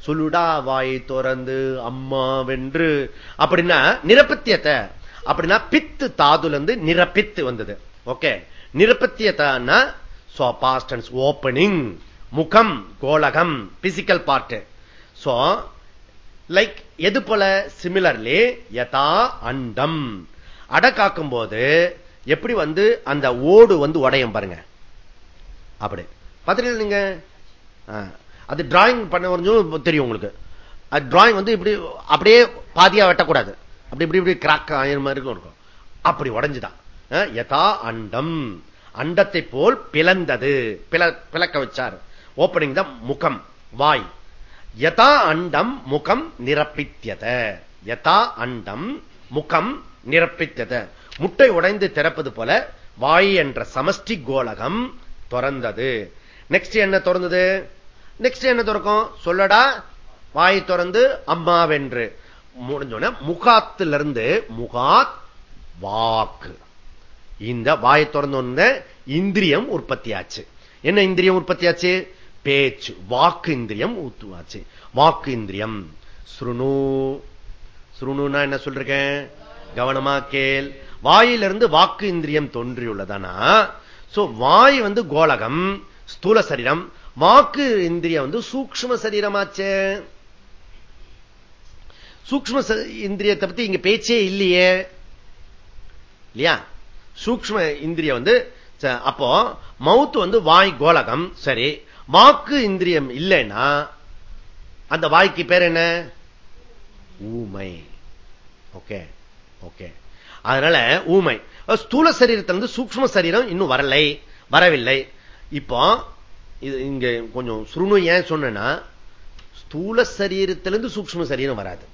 சுலுடா வாய் திறந்து அம்மா வென்று. அப்படின்னா நிரப்பத்தியத்தை அப்படின்னா பித்து தாதுல இருந்து நிரப்பித்து வந்தது. ஓகே. நிரப்பத்தியத்தான பாஸ்டன்ஸ் ஓப்பனிங் முகம் கோலகம் பிசிக்கல் பார்ட் சோ லைக் எது போல? சிமிலர்லி யதா அண்டம். அடை காக்கும் போது எப்படி வந்து அந்த ஓடு வந்து உடையும் பாருங்க. அப்படி. பார்த்துட்டு நீங்க? அது டிராயிங் பண்ண வரைஞ்சும் தெரியும் உங்களுக்கு. டிராயிங் வந்து இப்படி அப்படியே பாதியா வெட்டக்கூடாது. அப்படி இப்படி இப்படி கிராக் ஆயிரம் மாதிரி இருக்கும் அப்படி உடஞ்சுதான். யதா அண்டம். அண்டத்தை போல் பிளந்தது. பிளக்க வச்சார். ஓப்பனிங் தான் முகம் வாய். யதா அண்டம் முகம் நிரப்பித்தியத யதா அண்டம் முகம் நிரப்பித்தத முட்டை உடைந்து திறப்பது போல வாய் என்ற சமஷ்டி கோலகம் திறந்தது. நெக்ஸ்ட் என்ன திறந்தது? நெக்ஸ்ட் என்ன திறக்கும்? சொல்லடா வாய் திறந்து அம்மாவென்று. முடிஞ்சோன முகாத்திலிருந்து முகாத் வாக்கு. இந்த வாய் திறந்த இந்திரியம் உற்பத்தியாச்சு. என்ன இந்திரியம் உற்பத்தியாச்சு? பேச்சு வாக்கு இந்திரியம் ஊத்துவாச்சு. வாக்கு இந்திரியம். சுருணு. சுருணுனா என்ன சொல்றேன் கவனமா கேள். வாயிலிருந்து வாக்கு இந்திரியம் தோன்றியுள்ளதானா? சோ வாய் வந்து கோலகம் ஸ்தூல சரீரம். வாக்கு இந்திரியம் வந்து சூக்ம சரீரமாச்சே. சூக்ம இந்திரியத்தை பத்தி இங்க பேச்சே இல்லையே. இல்லையா? சூக்ம இந்திரியம் வந்து அப்போ மவுத்து வந்து வாய் கோலகம் சரி. வாக்கு இந்திரியம் இல்லைன்னா அந்த வாய்க்கு பேர் என்ன? ஊமை. Okay okay. அதனால ஊமை. ஸ்தூல சரீரத்திலிருந்து சூக்ம சரீரம் இன்னும் வரலை வரவில்லை. இப்போ இது இங்க கொஞ்சம் சுருணு ஏன் சொன்னா ஸ்தூல சரீரத்திலிருந்து சூக்ம சரீரம் வராது.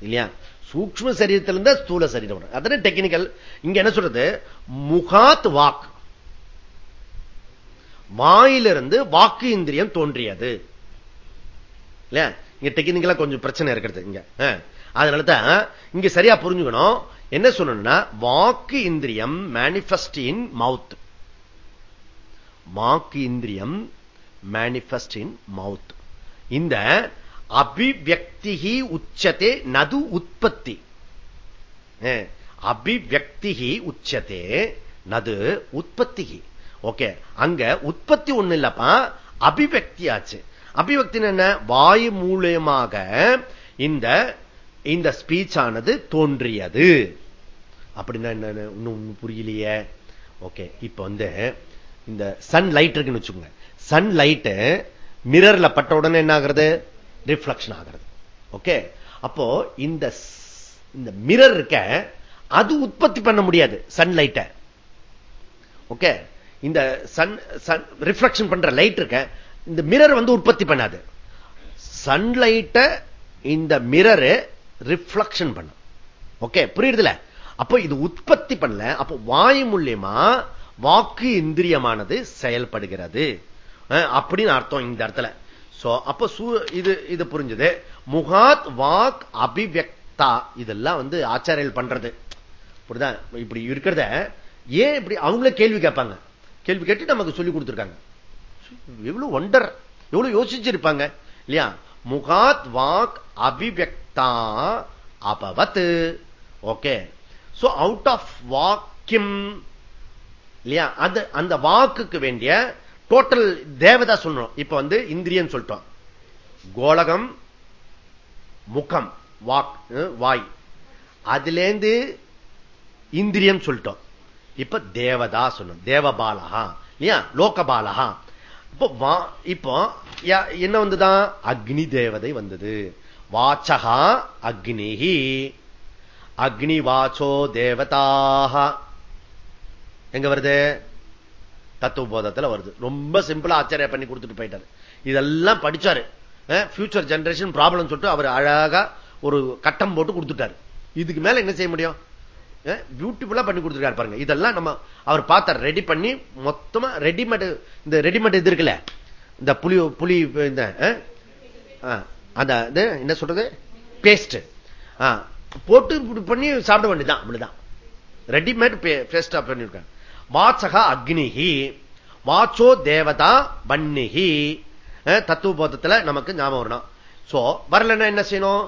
இல்லையா? சூக்ம சரீரத்திலிருந்து ஸ்தூல சரீரம் வராது அதன டெக்னிக்கல் இங்க என்ன சொல்றது? முகாத் வாக். வாயிலிருந்து வாக்கு இந்திரியம் தோன்றியது. இல்லையா? இங்க டெக்னிக்கலா கொஞ்சம் பிரச்சனை இருக்கிறது இங்க. அதனாலதான் இங்க சரியா புரிஞ்சுக்கணும். என்ன சொல்லணும்னா வாக்கு இந்திரியம் மேனிபெஸ்ட் இன் மவுத் வாக்கு இந்திரியம் மேனிபெஸ்ட் இன் மவுத் இந்த அபிவியக்தி உச்சத்தே நது உற்பத்தி. அபிவியக்திகி உச்சத்தே நது உற்பத்தி ஓகே. அங்க உற்பத்தி ஒண்ணு இல்லப்பா அபிவக்தி ஆச்சு அபிவக்தி என்ன? வாயு மூலியமாக இந்த இந்த ஸ்பீச் ஆனது தோன்றியது. அப்படின்னா என்ன இன்னும் புரியலையே. ஓகே இப்ப வந்து இந்த சன் லைட் இருக்குன்னு வச்சுக்கோங்க. சன் லைட்டு மிரர்ல பட்ட உடனே என்ன ஆகிறது? ரிஃப்ளக்ஷன் ஆகிறது. ஓகே அப்போ இந்த இந்த மிரர் இருக்க அது உற்பத்தி பண்ண முடியாது சன்லைட்டை ஓகே இந்த சன் சன் ரிஃப்ளக்ஷன் பண்ற லைட் இருக்க இந்த மிரர் வந்து உற்பத்தி பண்ணாது. சன்லைட்ட இந்த மிரரு ரிஃப்ளக்ஷன் பண்ணும். ஓகே புரியுதுல? அப்போ இது உற்பத்தி பண்ணல அப்போ வாயு மூலியமா வாக்கு இந்திரியமானது செயல்படுகிறது. அப்படின்னு அர்த்தம் இந்த இடத்துல. அப்ப இது இது புரிஞ்சது. முகாத் வாக் அபிவியக்தா இதெல்லாம் வந்து ஆச்சாரியல் பண்றது. புரியுதா? இப்படி இருக்கிறத ஏன் இப்படி அவங்களே கேள்வி கேட்பாங்க? கேள்வி கேட்டு நமக்கு சொல்லி கொடுத்துருக்காங்க. எவ்வளவு ஒண்டர் எவ்வளவு யோசிச்சிருப்பாங்க. இல்லையா? முகாத் வாக் அபிவக்தா அபவத். ஓகே சோ அவுட் ஆஃப் வாக்கியம் இல்லையா? அந்த அந்த வாக்குக்கு வேண்டிய டோட்டல் தேவதா சொல்லணும் இப்ப வந்து இந்திரியம் சொல்லிட்டோம். கோலகம் முகம் வாக் வாய். அதுலேருந்து இந்திரியம் சொல்லிட்டோம். இப்ப தேவதா சொல்லும். தேவபாலகா. இல்லையா? லோகபாலகா. இப்போ இப்போ என்ன வந்துதான் அக்னி தேவதை வந்தது. வாச்சகா அக்னிஹி. அக்னி வாச்சோ தேவதாக எங்க வருது? தத்துவ போதத்துல வருது. ரொம்ப சிம்பிளா ஆச்சரிய பண்ணி கொடுத்துட்டு போயிட்டாரு. இதெல்லாம் படிச்சாரு. பியூச்சர் ஜெனரேஷன் ப்ராப்ளம் சொல்லிட்டு அவர் அழகா ஒரு கட்டம் போட்டு கொடுத்துட்டாரு. இதுக்கு மேல என்ன செய்ய முடியும்? பியூட்டிஃபுல்லா பண்ணி கொடுத்துருக்காரு பாருங்க. இதெல்லாம் நம்ம அவர் பார்த்தார் ரெடி பண்ணி மொத்தமா ரெடிமேட் இந்த ரெடிமேட் இது இருக்குல்ல இந்த புளி புளி இந்த அந்த என்ன சொல்றது? பேஸ்ட் போட்டு பண்ணி சாப்பிட வேண்டியதான் அப்படிதான். ரெடிமேட் பேஸ்டா பண்ணிருக்காங்க வாச்சகா அக்னிஹி வாச்சோ தேவதா பன்னிஹி தத்துவ போதத்துல நமக்கு ஞாபகம் வரணும். சோ வரலன்னா என்ன செய்யணும்?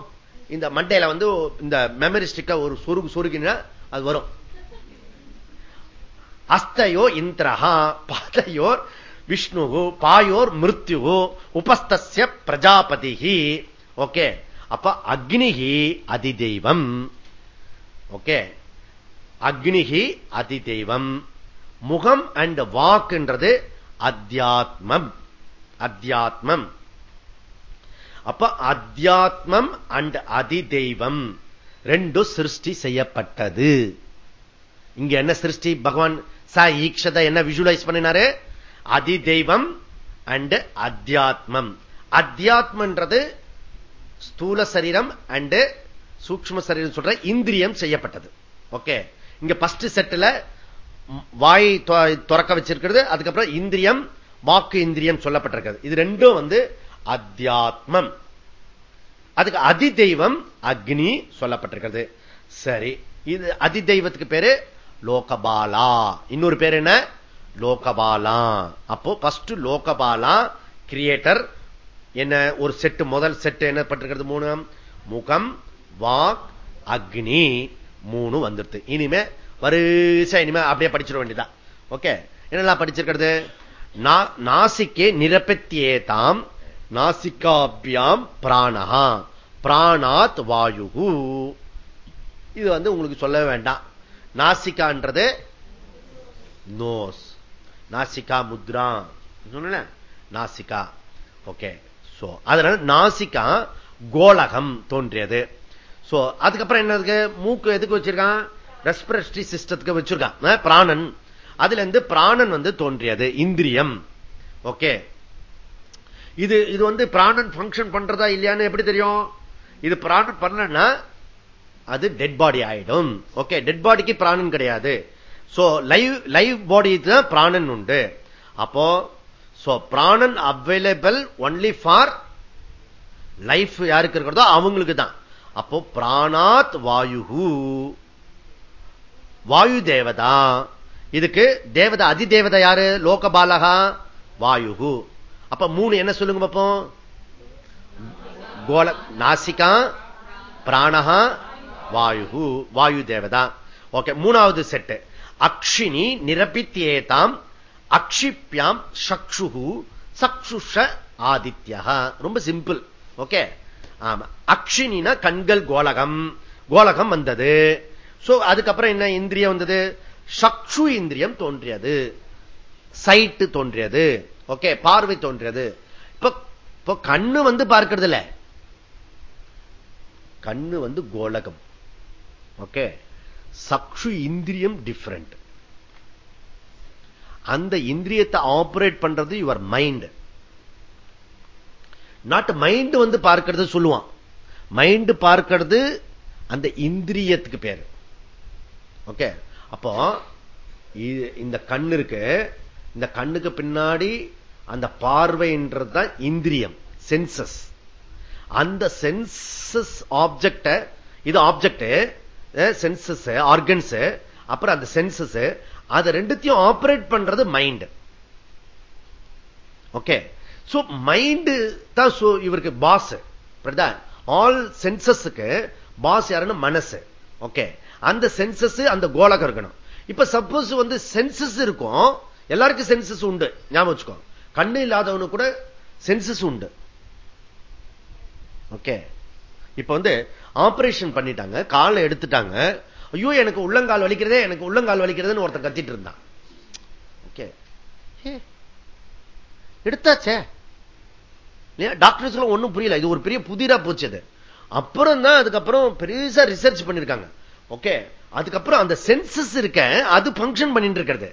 இந்த மண்டையில வந்து இந்த மெமரி ஸ்டிக்க ஒரு சொருகு சொருகினா அது வரும். அஸ்தையோ இந்திரஹா பாதையோர் விஷ்ணு பாயோர் மிருத்யு உபஸ்திய பிரஜாபதி ஓகே. அப்ப அக்னிகி அதிதெய்வம். ஓகே. அக்னிகி அதிதெய்வம். முகம் அண்ட் வாக்குன்றது அத்தியாத்மம். அத்தியாத்மம். அப்ப அத்தியாத்மம் அண்ட் அதிதெய்வம். ரெண்டும் சிருஷ்டி செய்யப்பட்டது. இங்க என்ன சிருஷ்டி? பகவான் ச ஈக்ஷத என்ன விஜுவலைஸ் பண்ணினாரு? அதி தெய்வம் அண்ட் அத்தியாத்மம். அத்தியாத்மன்றது ஸ்தூல சரீரம் அண்டு சூக்ம சரீரம் சொல்ற இந்திரியம் செய்யப்பட்டது. ஓகே இங்க பஸ்ட் செட்டில் வாய் துறக்க வச்சிருக்கிறது அதுக்கப்புறம் இந்திரியம் வாக்கு இந்திரியம் சொல்லப்பட்டிருக்கிறது. இது ரெண்டும் வந்து அத்தியாத்மம். அதுக்கு அதி தெய்வம் அக்னி சொல்லப்பட்டிருக்கிறது. சரி இது அதி தெய்வத்துக்கு பேரு லோகபாலா. இன்னொரு பேர் என்ன? லோகபாலா. அப்போ பஸ்ட் லோகபாலா கிரியேட்டர் என்ன ஒரு செட்டு முதல் செட்டு என்ன பட்டிருக்கிறது? மூணு. முகம் வாக் அக்னி. மூணு வந்துருது இனிமே வரிசை இனிமே அப்படியே படிச்சிட வேண்டியதான் ஓகே என்னெல்லாம் படிச்சிருக்கிறது? நாசிக்கே நிரப்பத்தியேதாம் நாசிகாபியாம் பிராணஹா. பிராணாத் வாயுகு. இது வந்து உங்களுக்கு சொல்ல வேண்டாம். நாசிகான்றது நோஸ். நாசிகா முத்ரா. சொன்ன நாசிகா. ஓகே. சோ அதனால நாசிகா கோலகம் தோன்றியது. சோ அதுக்கப்புறம் என்ன மூக்கு எதுக்கு வச்சிருக்கான்? ரெஸ்பிரஸ்டி சிஸ்டத்துக்கு வச்சிருக்கான். பிராணன். அதுல இருந்து பிராணன் வந்து தோன்றியது. இந்திரியம். ஓகே. இது இது வந்து பிராணன் பங்கன் பண்றதா இல்லையான்னு எப்படி தெரியும்? இது பிராணன் பண்ணலன்னா அது டெட் பாடி ஆயிடும். ஓகே டெட் பாடிக்கு பிராணன் கிடையாது. சோ லைவ் லைவ் பாடி தான் பிராணன் உண்டு. அப்போ பிராணன் அவைலபிள் ஒன்லி ஃபார் லைஃப் யாருக்கு இருக்கிறதோ அவங்களுக்கு தான். அப்போ பிராணாத் வாயு வாயு தேவதா. இதுக்கு தேவதா அதி தேவதா யாரு? லோகபாலகா? வாயு அப்ப மூணு என்ன சொல்லுங்க பார்ப்போம் கோல நாசிகா பிராணஹா வாயு வாயு தேவதா. ஓகே மூணாவது செட்டு அக்ஷினி நிரபித்தியேதாம் அக்ஷிப்யாம் சக்ஷு சக்ஷுஷ ஆதித்யா ரொம்ப சிம்பிள் ஓகே? ஆமா. அக்ஷினா கண்கள் கோலகம். கோலகம் வந்தது. சோ அதுக்கப்புறம் என்ன இந்திரியம் வந்தது? சக்ஷு இந்திரியம் தோன்றியது. சைட்டு தோன்றியது. ஓகே பார்வை தோன்றியது இப்போ கண்ணு வந்து பார்க்கிறது இல்ல கண்ணு வந்து கோலகம். ஓகே சக்ஷு இந்திரியம் டிஃபரண்ட் அந்த இந்திரியத்தை ஆபரேட் பண்றது யுவர் மைண்ட் நாட் மைண்ட் வந்து பார்க்கிறது சொல்லுவான். மைண்ட் பார்க்கிறது அந்த இந்திரியத்துக்கு பேரு. ஓகே அப்போ இந்த கண்ணு இருக்கு. இந்த கண்ணுக்கு பின்னாடி அந்த பார்வைன்றது தான் இந்திரியம் சென்சஸ் அந்த சென்சஸ் ஆப்ஜெக்ட இது ஆப்ஜெக்ட் சென்சஸ் ஆர்கன்ஸ் அப்புறம் அந்த சென்சஸ் அதை ரெண்டுத்தையும் ஆபரேட் பண்றது மைண்ட் ஓகே சோ மைண்டு தான் இவருக்கு பாஸ் ஆல் சென்சஸுக்கு பாஸ் யாருன்னு மனசு. ஓகே அந்த சென்சஸ் அந்த கோலகம் இருக்கணும். இப்ப சப்போஸ் வந்து சென்சஸ் இருக்கும். எல்லாருக்கும் சென்சஸ் உண்டு. ஞாபகம் வச்சுக்கோ. கண்ணு இல்லாதவனு கூட சென்சஸ் உண்டு. ஓகே இப்ப வந்து ஆபரேஷன் பண்ணிட்டாங்க. காலை எடுத்துட்டாங்க. ஐயோ எனக்கு உள்ளங்கால் வலிக்கிறதே எனக்கு உள்ளங்கால் வலிக்கிறதுன்னு ஒருத்தர் கத்திட்டு இருந்தான். ஓகே எடுத்தாச்சே. டாக்டர்ஸ் ஒண்ணும் புரியல. இது ஒரு பெரிய புதிரா போச்சது அப்புறம் தான் அதுக்கப்புறம் பெருசா ரிசர்ச் பண்ணிருக்காங்க. ஓகே அதுக்கப்புறம் அந்த சென்சஸ் இருக்க அது பங்கன் பண்ணிட்டு இருக்கிறது.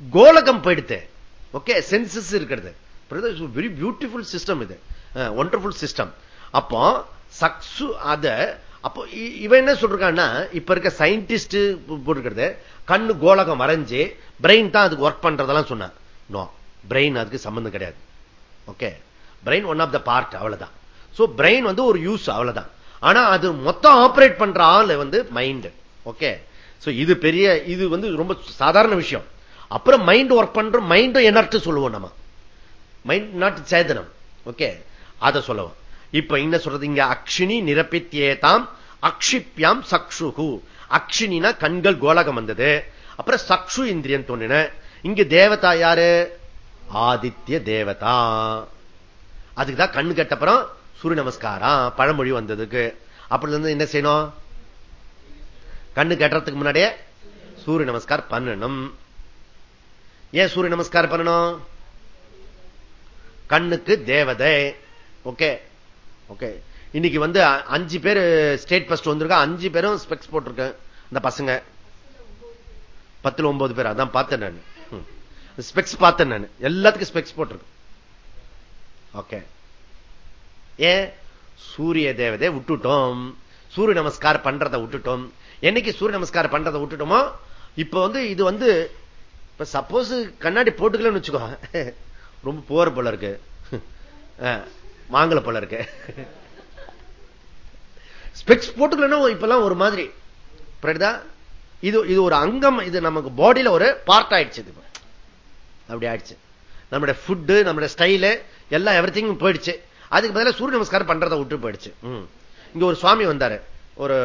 கோலகம் போயிடுத்து. ஓகே சென்சஸ் இருக்கிறது. வெரி பியூட்டிஃபுல் சிஸ்டம் இது. ஒண்டர்ஃபுல் சிஸ்டம் அப்போ சக்சு அத அப்போ இவன் என்ன சொல்றான்னா இப்ப இருக்க சயின்டிஸ்ட் போட்டுக்கிறது கண்ணு கோலகம் வரைஞ்சு பிரெயின் தான் அதுக்கு ஒர்க் பண்றதெல்லாம் சொன்ன நோ பிரெயின் அதுக்கு சம்பந்தம் கிடையாது. Okay brain one of the part அவ்வளவுதான். சோ பிரெயின் வந்து ஒரு யூஸ் அவ்வளவுதான். ஆனா அது மொத்தம் ஆபரேட் பண்ற ஆள் வந்து மைண்ட் ஓகே சோ இது பெரிய இது வந்து ரொம்ப சாதாரண விஷயம். அப்புறம் மைண்ட் ஒர்க் பண்ற மைண்டும் எனர்ட்டு சொல்லுவோம் நம்ம. மைண்ட் நாட் சேதனம். ஓகே அதை சொல்லுவோம். இப்ப என்ன சொல்றது? இங்க அக்ஷினி நிரப்பித்தேதாம் அக்ஷிப்யாம் சக்ஷுகு. அக்ஷினா கண்கள் கோலகம் வந்தது. அப்புறம் சக்ஷு இந்திரியன் தோணின இங்க தேவதா யாரு? ஆதித்ய தேவதா. அதுக்குதான் கண்ணு கட்டப்புறம் சூரிய நமஸ்காரம் பழமொழி வந்ததுக்கு. அப்படி இருந்து என்ன செய்யணும்? கண்ணு கட்டுறதுக்கு முன்னாடியே சூரிய நமஸ்கார் பண்ணணும். ஏன் சூரிய நமஸ்காரம் பண்ணணும்? கண்ணுக்கு தேவதை. ஓகே. ஓகே. இன்னைக்கு வந்து அஞ்சு பேர் ஸ்டேட் பஸ்ட் வந்திருக்கா அஞ்சு பேரும் ஸ்பெக்ஸ் போட்டிருக்கேன். இந்த பசங்க. பத்துல ஒன்பது பேர். அதான் பார்த்தேன் நான். ஸ்பெக்ஸ் பார்த்தேன் நான். எல்லாத்துக்கும் ஸ்பெக்ஸ் போட்டிருக்கேன். ஓகே. ஏன் சூரிய தேவதை விட்டுட்டோம். சூரிய நமஸ்காரம் பண்றதை விட்டுட்டோம். என்னைக்கு சூரிய நமஸ்காரம் பண்றதை விட்டுட்டோமோ இப்ப வந்து இது வந்து இப்ப சப்போஸ் கண்ணாடி போட்டுக்கலன்னு வச்சுக்கோ. ரொம்ப போற போல இருக்கு. வாங்கல போல இருக்கு. ஸ்பெக்ஸ் போட்டுக்கலன்னா இப்பெல்லாம் ஒரு மாதிரி. இது இது ஒரு அங்கம் இது நமக்கு பாடியில ஒரு பார்ட் ஆயிடுச்சு இது. அப்படி ஆயிடுச்சு. நம்மளுடைய ஃபுட்டு நம்மளுடைய ஸ்டைலு எல்லாம் எவ்ரி போயிடுச்சு. அதுக்கு பதிலாக சூரிய நமஸ்காரம் பண்றதை விட்டு போயிடுச்சு. இங்க ஒரு சுவாமி வந்தாரு. ஒரு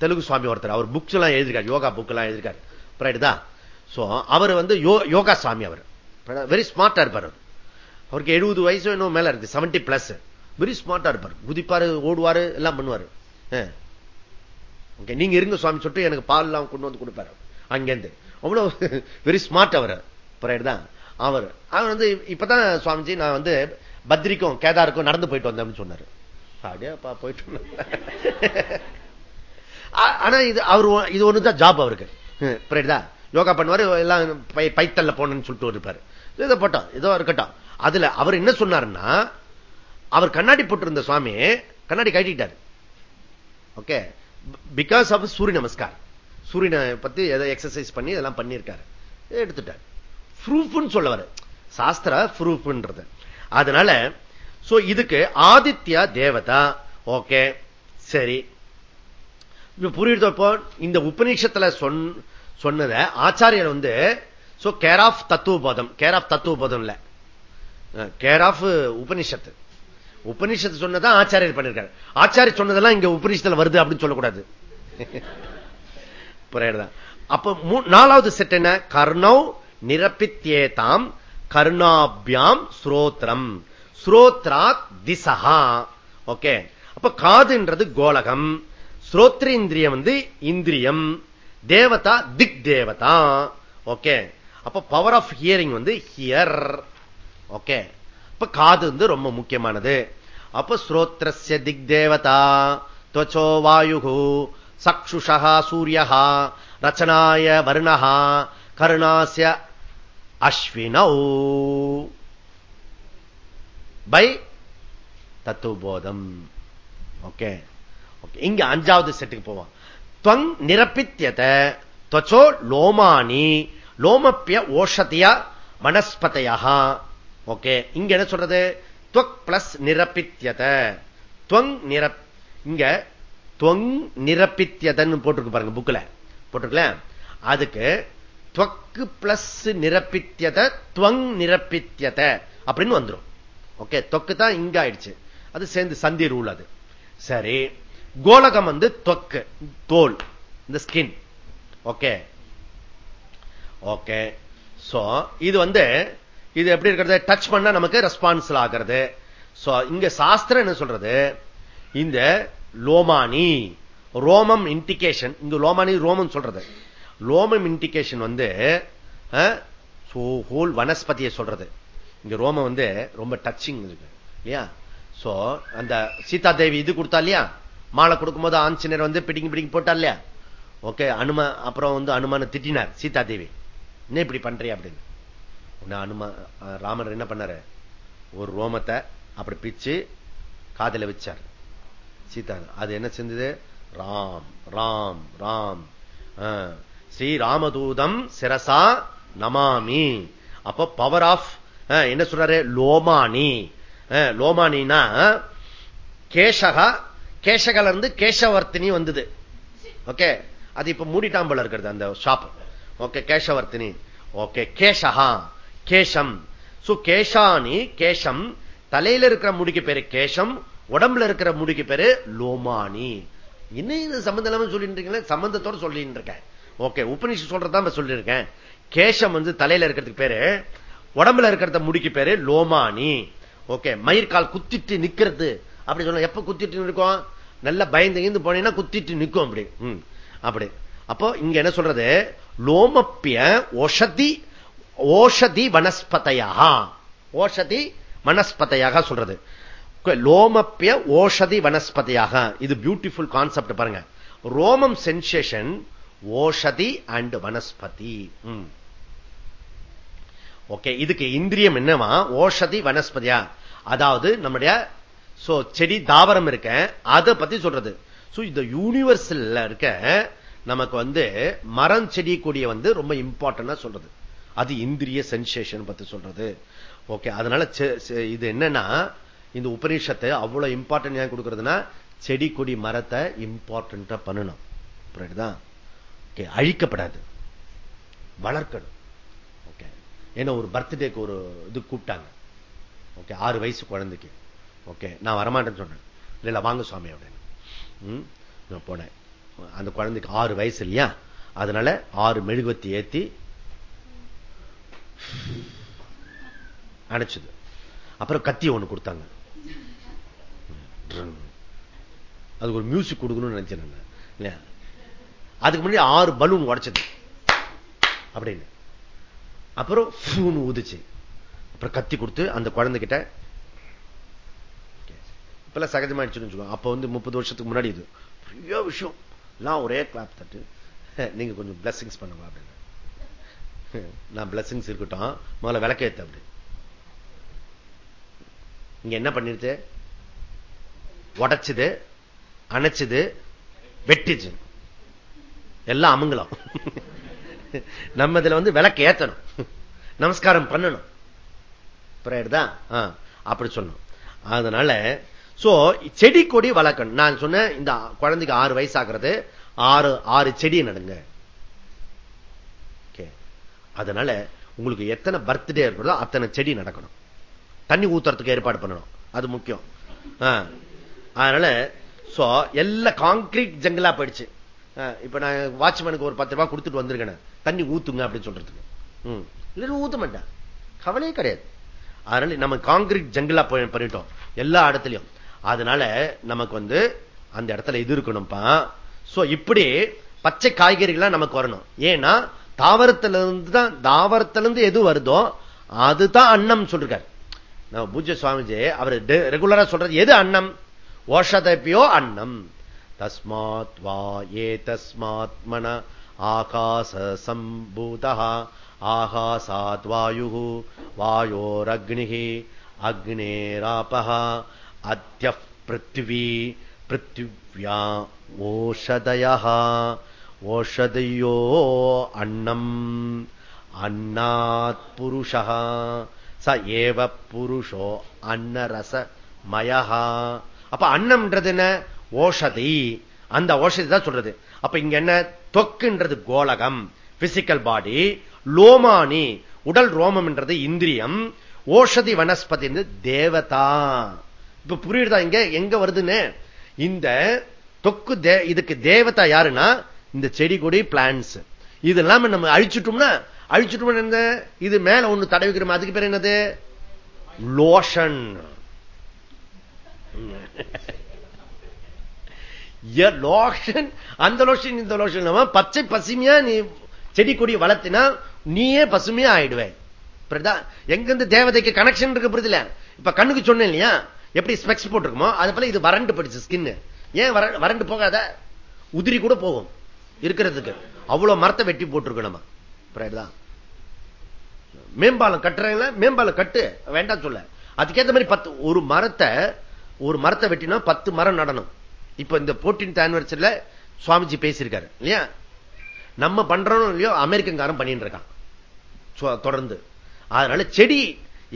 தெலுங்கு சுவாமி ஒருத்தர். அவர் புக்ஸ் எல்லாம் எழுதிருக்காரு யோகா புக் எல்லாம் எழுதிருக்காரு ரைட்டுதா சோ அவர் வந்து யோகா சாமி அவர். வெரி ஸ்மார்ட்டா இருப்பார் அவருக்கு எழுபது வயசு இன்னும் மேல இருக்கு செவன்டி பிளஸ் வெரி ஸ்மார்ட்டா இருப்பார். குதிப்பாரு ஓடுவாரு எல்லாம் பண்ணுவாரு. ஓகே நீங்க இருங்க சுவாமி சொல்லிட்டு எனக்கு பால் எல்லாம் கொண்டு வந்து கொடுப்பாரு அங்கேருந்து. அவ்வளவு வெரி ஸ்மார்ட் அவர். தான். அவர். அவர் வந்து இப்பதான் சுவாமிஜி நான் வந்து பத்ரிக்கும் கேதாருக்கும் நடந்து போயிட்டு வந்தேன் சொன்னாரு. அப்படியாப்பா போயிட்டு ஆனா இது அவர் இது ஒண்ணுதான் ஜாப் அவருக்கு. புரியுதா? யோகா பண்ணுவாரு எல்லாம் பைத்தல்ல போனேன்னு சொல்லிட்டு இருப்பாரு இதை போட்டோம் ஏதோ இருக்கட்டும். அதுல அவர் என்ன சொன்னாருன்னா அவர் கண்ணாடி போட்டிருந்த சுவாமி கண்ணாடி கட்டிட்டாரு ஓகே? பிகாஸ் ஆஃப் சூரிய நமஸ்கார். சூரியனை பத்தி ஏதோ எக்ஸசைஸ் பண்ணி இதெல்லாம் பண்ணியிருக்காரு. எடுத்துட்டார். ப்ரூஃப்னு சொல்லவர். சாஸ்திர ப்ரூஃப்ன்றது. அதனால சோ இதுக்கு ஆதித்யா தேவதா. ஓகே? சரி. புரியுதப்போ இந்த உபநிஷத்துல சொன்னத ஆச்சாரியர் வந்து so care of Tattvabodham care of Tattvabodham இல்ல கேர் ஆஃப் உபனிஷத்து உபனிஷத்து சொன்னதான் ஆச்சாரியர் பண்ணிருக்காரு. ஆச்சாரியர் சொன்னதெல்லாம் இங்க உபனிஷத்துல வருது அப்படின்னு சொல்லக்கூடாது. அப்ப நாலாவது செட் என்ன? கர்ணவ் நிரப்பித்தேதாம் கருணாபியாம் ஸ்ரோத்ரம். ஸ்ரோத்ரா திசகா ஓகே அப்ப காதுன்றது கோலகம். ஸ்ரோத்ரேந்திரியம் வந்து இந்திரியம். தேவதா திக் தேவதா. ஓகே. அப்ப பவர் ஆஃப் ஹியரிங் வந்து ஹியர் ஓகே. இப்ப காது வந்து ரொம்ப முக்கியமானது. அப்ப ஸ்ரோத்ரஸ்ய திக் தேவதா துவச்சோ வாயு சக்ஷுஷா சூரிய ரச்சனாய வருணா கருணாசிய அஸ்வினௌ. By Tattvabodham okay. இங்க அஞ்சாவது செட்டுக்கு போவோம். துவங் நிரப்பித்தியத துவச்சோ லோமானி லோமப்பிய ஓஷத்தியா வனஸ்பதையா ஓகே இங்க என்ன சொல்றது? துவக் பிளஸ் நிரப்பித்தியத துவங் நிரப் இங்க துவங் நிரப்பித்தியதன்னு போட்டிருக்கு பாருங்க புக்ல போட்டிருக்கல அதுக்கு துவக்கு பிளஸ் நிரப்பித்தியத துவங் நிரப்பித்தியத அப்படின்னு வந்துடும் ஓகே தொக்கு தான் இங்க ஆயிடுச்சு. அது சேர்ந்து சந்தி ரூல் அது. சரி கோலகம் வந்து தொக்கு தோல் இந்த ஸ்கின் ஓகே ஓகே சோ இது வந்து இது எப்படி இருக்கிறது? டச் பண்ணா நமக்கு ரெஸ்பான்சில் ஆகிறது. சோ இங்க சாஸ்திரம் என்ன சொல்றது? இந்த லோமானி ரோமம் இண்டிகேஷன் இங்க லோமானி ரோமம் சொல்றது. லோமம் இண்டிகேஷன் வந்து ஹோல் வனஸ்பதியை சொல்றது. இங்க ரோமம் வந்து ரொம்ப டச்சிங் இருக்கு. இல்லையா? சோ அந்த சீதா தேவி இது கொடுத்தா இல்லையா? மாலை கொடுக்கும்போது ஆஞ்சநேயர் வந்து பிடிங்கி பிடிங்கி போட்டா இல்லையா? ஓகே அனுமா அப்புறம் வந்து அனுமான திட்டினார். சீதா தேவி என்ன இப்படி பண்றியா அப்படின்னு. அனுமா ராமர் என்ன பண்ணாரு? ஒரு ரோமத்தை அப்படி பிச்சு காதல வச்சார். சீதா அது என்ன செஞ்சது? ராம் ராம் ராம். ஸ்ரீ ராமதூதம் சிரசா நமாமி. அப்ப பவர் ஆஃப் என்ன சொல்றாரு? லோமானி. லோமானினா கேசகா கேசகல இருந்து கேசவர்த்தினி வந்தது. ஓகே? அது இப்ப மூடிட்டாம்பல இருக்கிறது அந்த ஷாப் ஓகே கேசவர்த்தினி. ஓகே கேசகா கேசம். சோ கேஷானி கேசம். தலையில இருக்கிற முடிக்கு பேரு கேசம் உடம்புல இருக்கிற முடிக்கு பேரு லோமானி. இன்னும் இது சம்பந்தம் இல்லாம சொல்லிட்டு இருக்கீங்களா சம்பந்தத்தோட சொல்லிட்டு இருக்கேன் ஓகே உபநிஷம் சொல்றதான் சொல்லியிருக்கேன். கேசம் வந்து தலையில இருக்கிறதுக்கு பேரு உடம்புல இருக்கிறத முடிக்கு பேரு லோமானி. ஓகே மயிர்கால் குத்திட்டு நிக்கிறது. அப்படி சொல்ல எப்ப குத்திட்டு இருக்கோம் நல்ல பயந்து இருந்து போனீங்கன்னா குத்திட்டு நிற்கும் அப்படி. அப்படி. அப்போ இங்க என்ன சொல்றது? லோமப்பிய ஓஷதி ஓஷதி வனஸ்பதையாக. ஓஷதி வனஸ்பதையாக சொல்றது. லோமப்பிய ஓஷதி வனஸ்பதியாக. இது பியூட்டிஃபுல் கான்செப்ட் பாருங்க. ரோமம் சென்சேஷன் ஓஷதி அண்ட் வனஸ்பதி. ஓகே இதுக்கு இந்திரியம் என்னவா? ஓஷதி வனஸ்பதியா. அதாவது நம்முடைய செடி தாவரம் இருக்க அதை பத்தி சொல்றது. இந்த யூனிவர்சல்ல இருக்க நமக்கு வந்து மரம் செடி கூடிய வந்து ரொம்ப இம்பார்ட்டன்டா சொல்றது. அது இந்திரிய சென்சேஷன் பத்தி சொல்றது. ஓகே அதனால இது என்னன்னா இந்த உபநிஷத்தை அவ்வளவு இம்பார்ட்டன் ஏன் கொடுக்கறதுன்னா செடி கொடி மரத்தை இம்பார்ட்டன்டா பண்ணணும். புரியுதுதான் அழிக்கப்படாது. வளர்க்கணும். ஓகே ஏன்னா ஒரு பர்த்டேக்கு ஒரு இது கூப்பிட்டாங்க. ஓகே ஆறு வயசு குழந்தைக்கு. ஓகே நான் வரமாட்டேன்னு சொன்னேன். இல்ல வாங்க சுவாமி அப்படின்னு. நான் போனேன். அந்த குழந்தைக்கு ஆறு வயசு இல்லையா? அதனால ஆறு மெழுகுவத்தி ஏத்தி அடைச்சது. அப்புறம் கத்தி ஒண்ணு கொடுத்தாங்க. அதுக்கு ஒரு மியூசிக் கொடுக்கணும்னு நினைச்சேன் இல்லையா? அதுக்கு முன்னாடி ஆறு பலூன் உடைச்சது. அப்படின்னு. அப்புறம் ஊதுச்சு. அப்புறம் கத்தி கொடுத்து அந்த குழந்தைகிட்ட இப்பெல்லாம் சகஜமாயிடுச்சுன்னு அப்ப வந்து முப்பது வருஷத்துக்கு முன்னாடி இது. பெரிய விஷயம். எல்லாம் ஒரே கிளாப் தட்டு. நீங்க கொஞ்சம் பிளஸிங்ஸ் பண்ணுங்க அப்படின்னு. நான் பிளஸிங்ஸ் இருக்கட்டும். முதல்ல விளக்கேத்த அப்படி. இங்க என்ன பண்ணிருச்சு? உடைச்சது அணைச்சது வெட்டிச்சு. எல்லாம் அமுங்கலாம். நம்ம இதுல வந்து விளக்கு ஏத்தணும். நமஸ்காரம் பண்ணணும். அப்படி சொல்லணும். அதனால சோ செடி கொடி வளர்க்கணும். நான் சொன்னேன் இந்த குழந்தைக்கு ஆறு வயசு ஆகிறது ஆறு ஆறு செடி நடுங்க. அதனால உங்களுக்கு எத்தனை பர்த்டே இருக்கிறதோ அத்தனை செடி நடக்கணும். தண்ணி ஊத்துறதுக்கு ஏற்பாடு பண்ணணும். அது முக்கியம். அதனால எல்லாம் காங்கிரீட் ஜங்கிலா போயிடுச்சு. இப்ப நான் வாட்ச்மேனுக்கு ஒரு பத்து ரூபாய் கொடுத்துட்டு வந்திருக்கேன். தண்ணி ஊத்துங்க அப்படின்னு சொல்றதுக்கு. இல்ல ஊத்த மாட்டேன். கவலையே கிடையாது. அதனால நம்ம காங்கிரீட் ஜங்கிலா பண்ணிட்டோம். எல்லா இடத்துலயும். அதனால நமக்கு வந்து அந்த இடத்துல இது இருக்கணும்ப்பா. சோ இப்படி பச்சை காய்கறிகள்லாம் நமக்கு வரணும். ஏன்னா தாவரத்திலிருந்து தான் தாவரத்திலிருந்து எது வருதோ அதுதான் அன்னம் சொல்றார் நம்ம பூஜ்ய சுவாமிஜி அவர் ரெகுலரா சொல்றது எது அன்னம்? ஓஷதப்பியோ அன்னம். தஸ்மாத் வா ஏ தஸ்மாத் மன ஆகாச சம்பூதா ஆகாசாத் வாயு வாயோரக்னி அக்னேராபா அத்திய பிருத்திவி பிருத்திவ்யா ஓஷதய ஓஷதையோ அன்னம் அன்னாத் புருஷ ச ஏவ புருஷோ அன்னரச மயா அப்ப அன்னம்ன்றது என்ன? ஓஷதி. அந்த ஓஷதி தான் சொல்றது. அப்ப இங்க என்ன? தொக்குன்றது கோலகம் பிசிக்கல் பாடி லோமானி உடல் ரோமம் என்றது இந்திரியம் ஓஷதி வனஸ்பதி தேவதா. இப்ப புரியுதா இங்க? எங்க வருதுன்னு? இந்த தொக்கு இதுக்கு தேவதா யாருன்னா? இந்த செடி கொடி பிளான்ஸ் இல்லாம நம்ம அழிச்சுட்டோம்னா அழிச்சுட்டு என்ன? இது மேல ஒண்ணு தடவிக்கிறோம் அதுக்கு பேர் என்னது? லோஷன் லோஷன் அந்த லோஷன் இந்த லோஷன் பச்சை பசுமையா நீ செடி கொடி வளர்த்தினா நீயே பசுமையா ஆயிடுவேன் எங்கிருந்து தேவதைக்கு கனெக்ஷன் இருக்கு புரியுதுல? இப்ப கண்ணுக்கு சொன்னேன் இல்லையா? எப்படி ஸ்பெக்ஸ் போட்டிருக்குமோ அது போல இது வறண்டு படிச்சு ஸ்கின் ஏன் வறண்டு போகாத? உதிரி கூட போகும். இருக்கிறதுக்கு. அவ்வளவு மரத்தை வெட்டி போட்டிருக்கோம் நம்ம. மேம்பாலம் கட்டுறாங்களா மேம்பாலம் கட்டு. வேண்டாம் சொல்ல. அதுக்கேற்ற மாதிரி பத்து ஒரு மரத்தை ஒரு மரத்தை வெட்டினா பத்து மரம் நடணும். இப்ப இந்த போட்டின் ஆனிவர்சரியில சுவாமிஜி பேசியிருக்காரு இல்லையா? நம்ம பண்றோம் இல்லையோ அமெரிக்கன்காரன் பண்ணிட்டு இருக்கான். தொடர்ந்து. அதனால செடி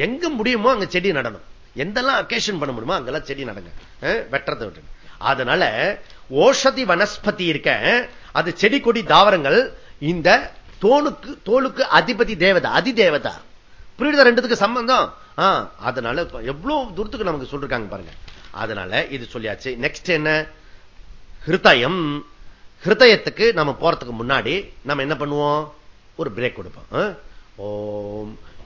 எங்க முடியுமோ அங்க செடி நடணும். எந்தெல்லாம் அக்கேஷன் பண்ண முடியுமோ அங்கெல்லாம் செடி நடங்க. வெட்டுறதை விட்டு அதனால ஓஷதி வனஸ்பதி இருக்க அது செடி கொடி தாவரங்கள் இந்த தோலுக்கு தோலுக்கு அதிபதி தேவதா அதி தேவதா புரியுதா ரெண்டுத்துக்கு சம்பந்தம்? அதனால எவ்வளவு தூரத்துக்கு நமக்கு சொல்றாங்க பாருங்க. அதனால இது சொல்லியாச்சு. நெக்ஸ்ட் என்ன? ஹிருதயம். ஹிருதயத்துக்கு நம்ம போறதுக்கு முன்னாடி நம்ம என்ன பண்ணுவோம்? ஒரு பிரேக் கொடுப்போம். ஓம்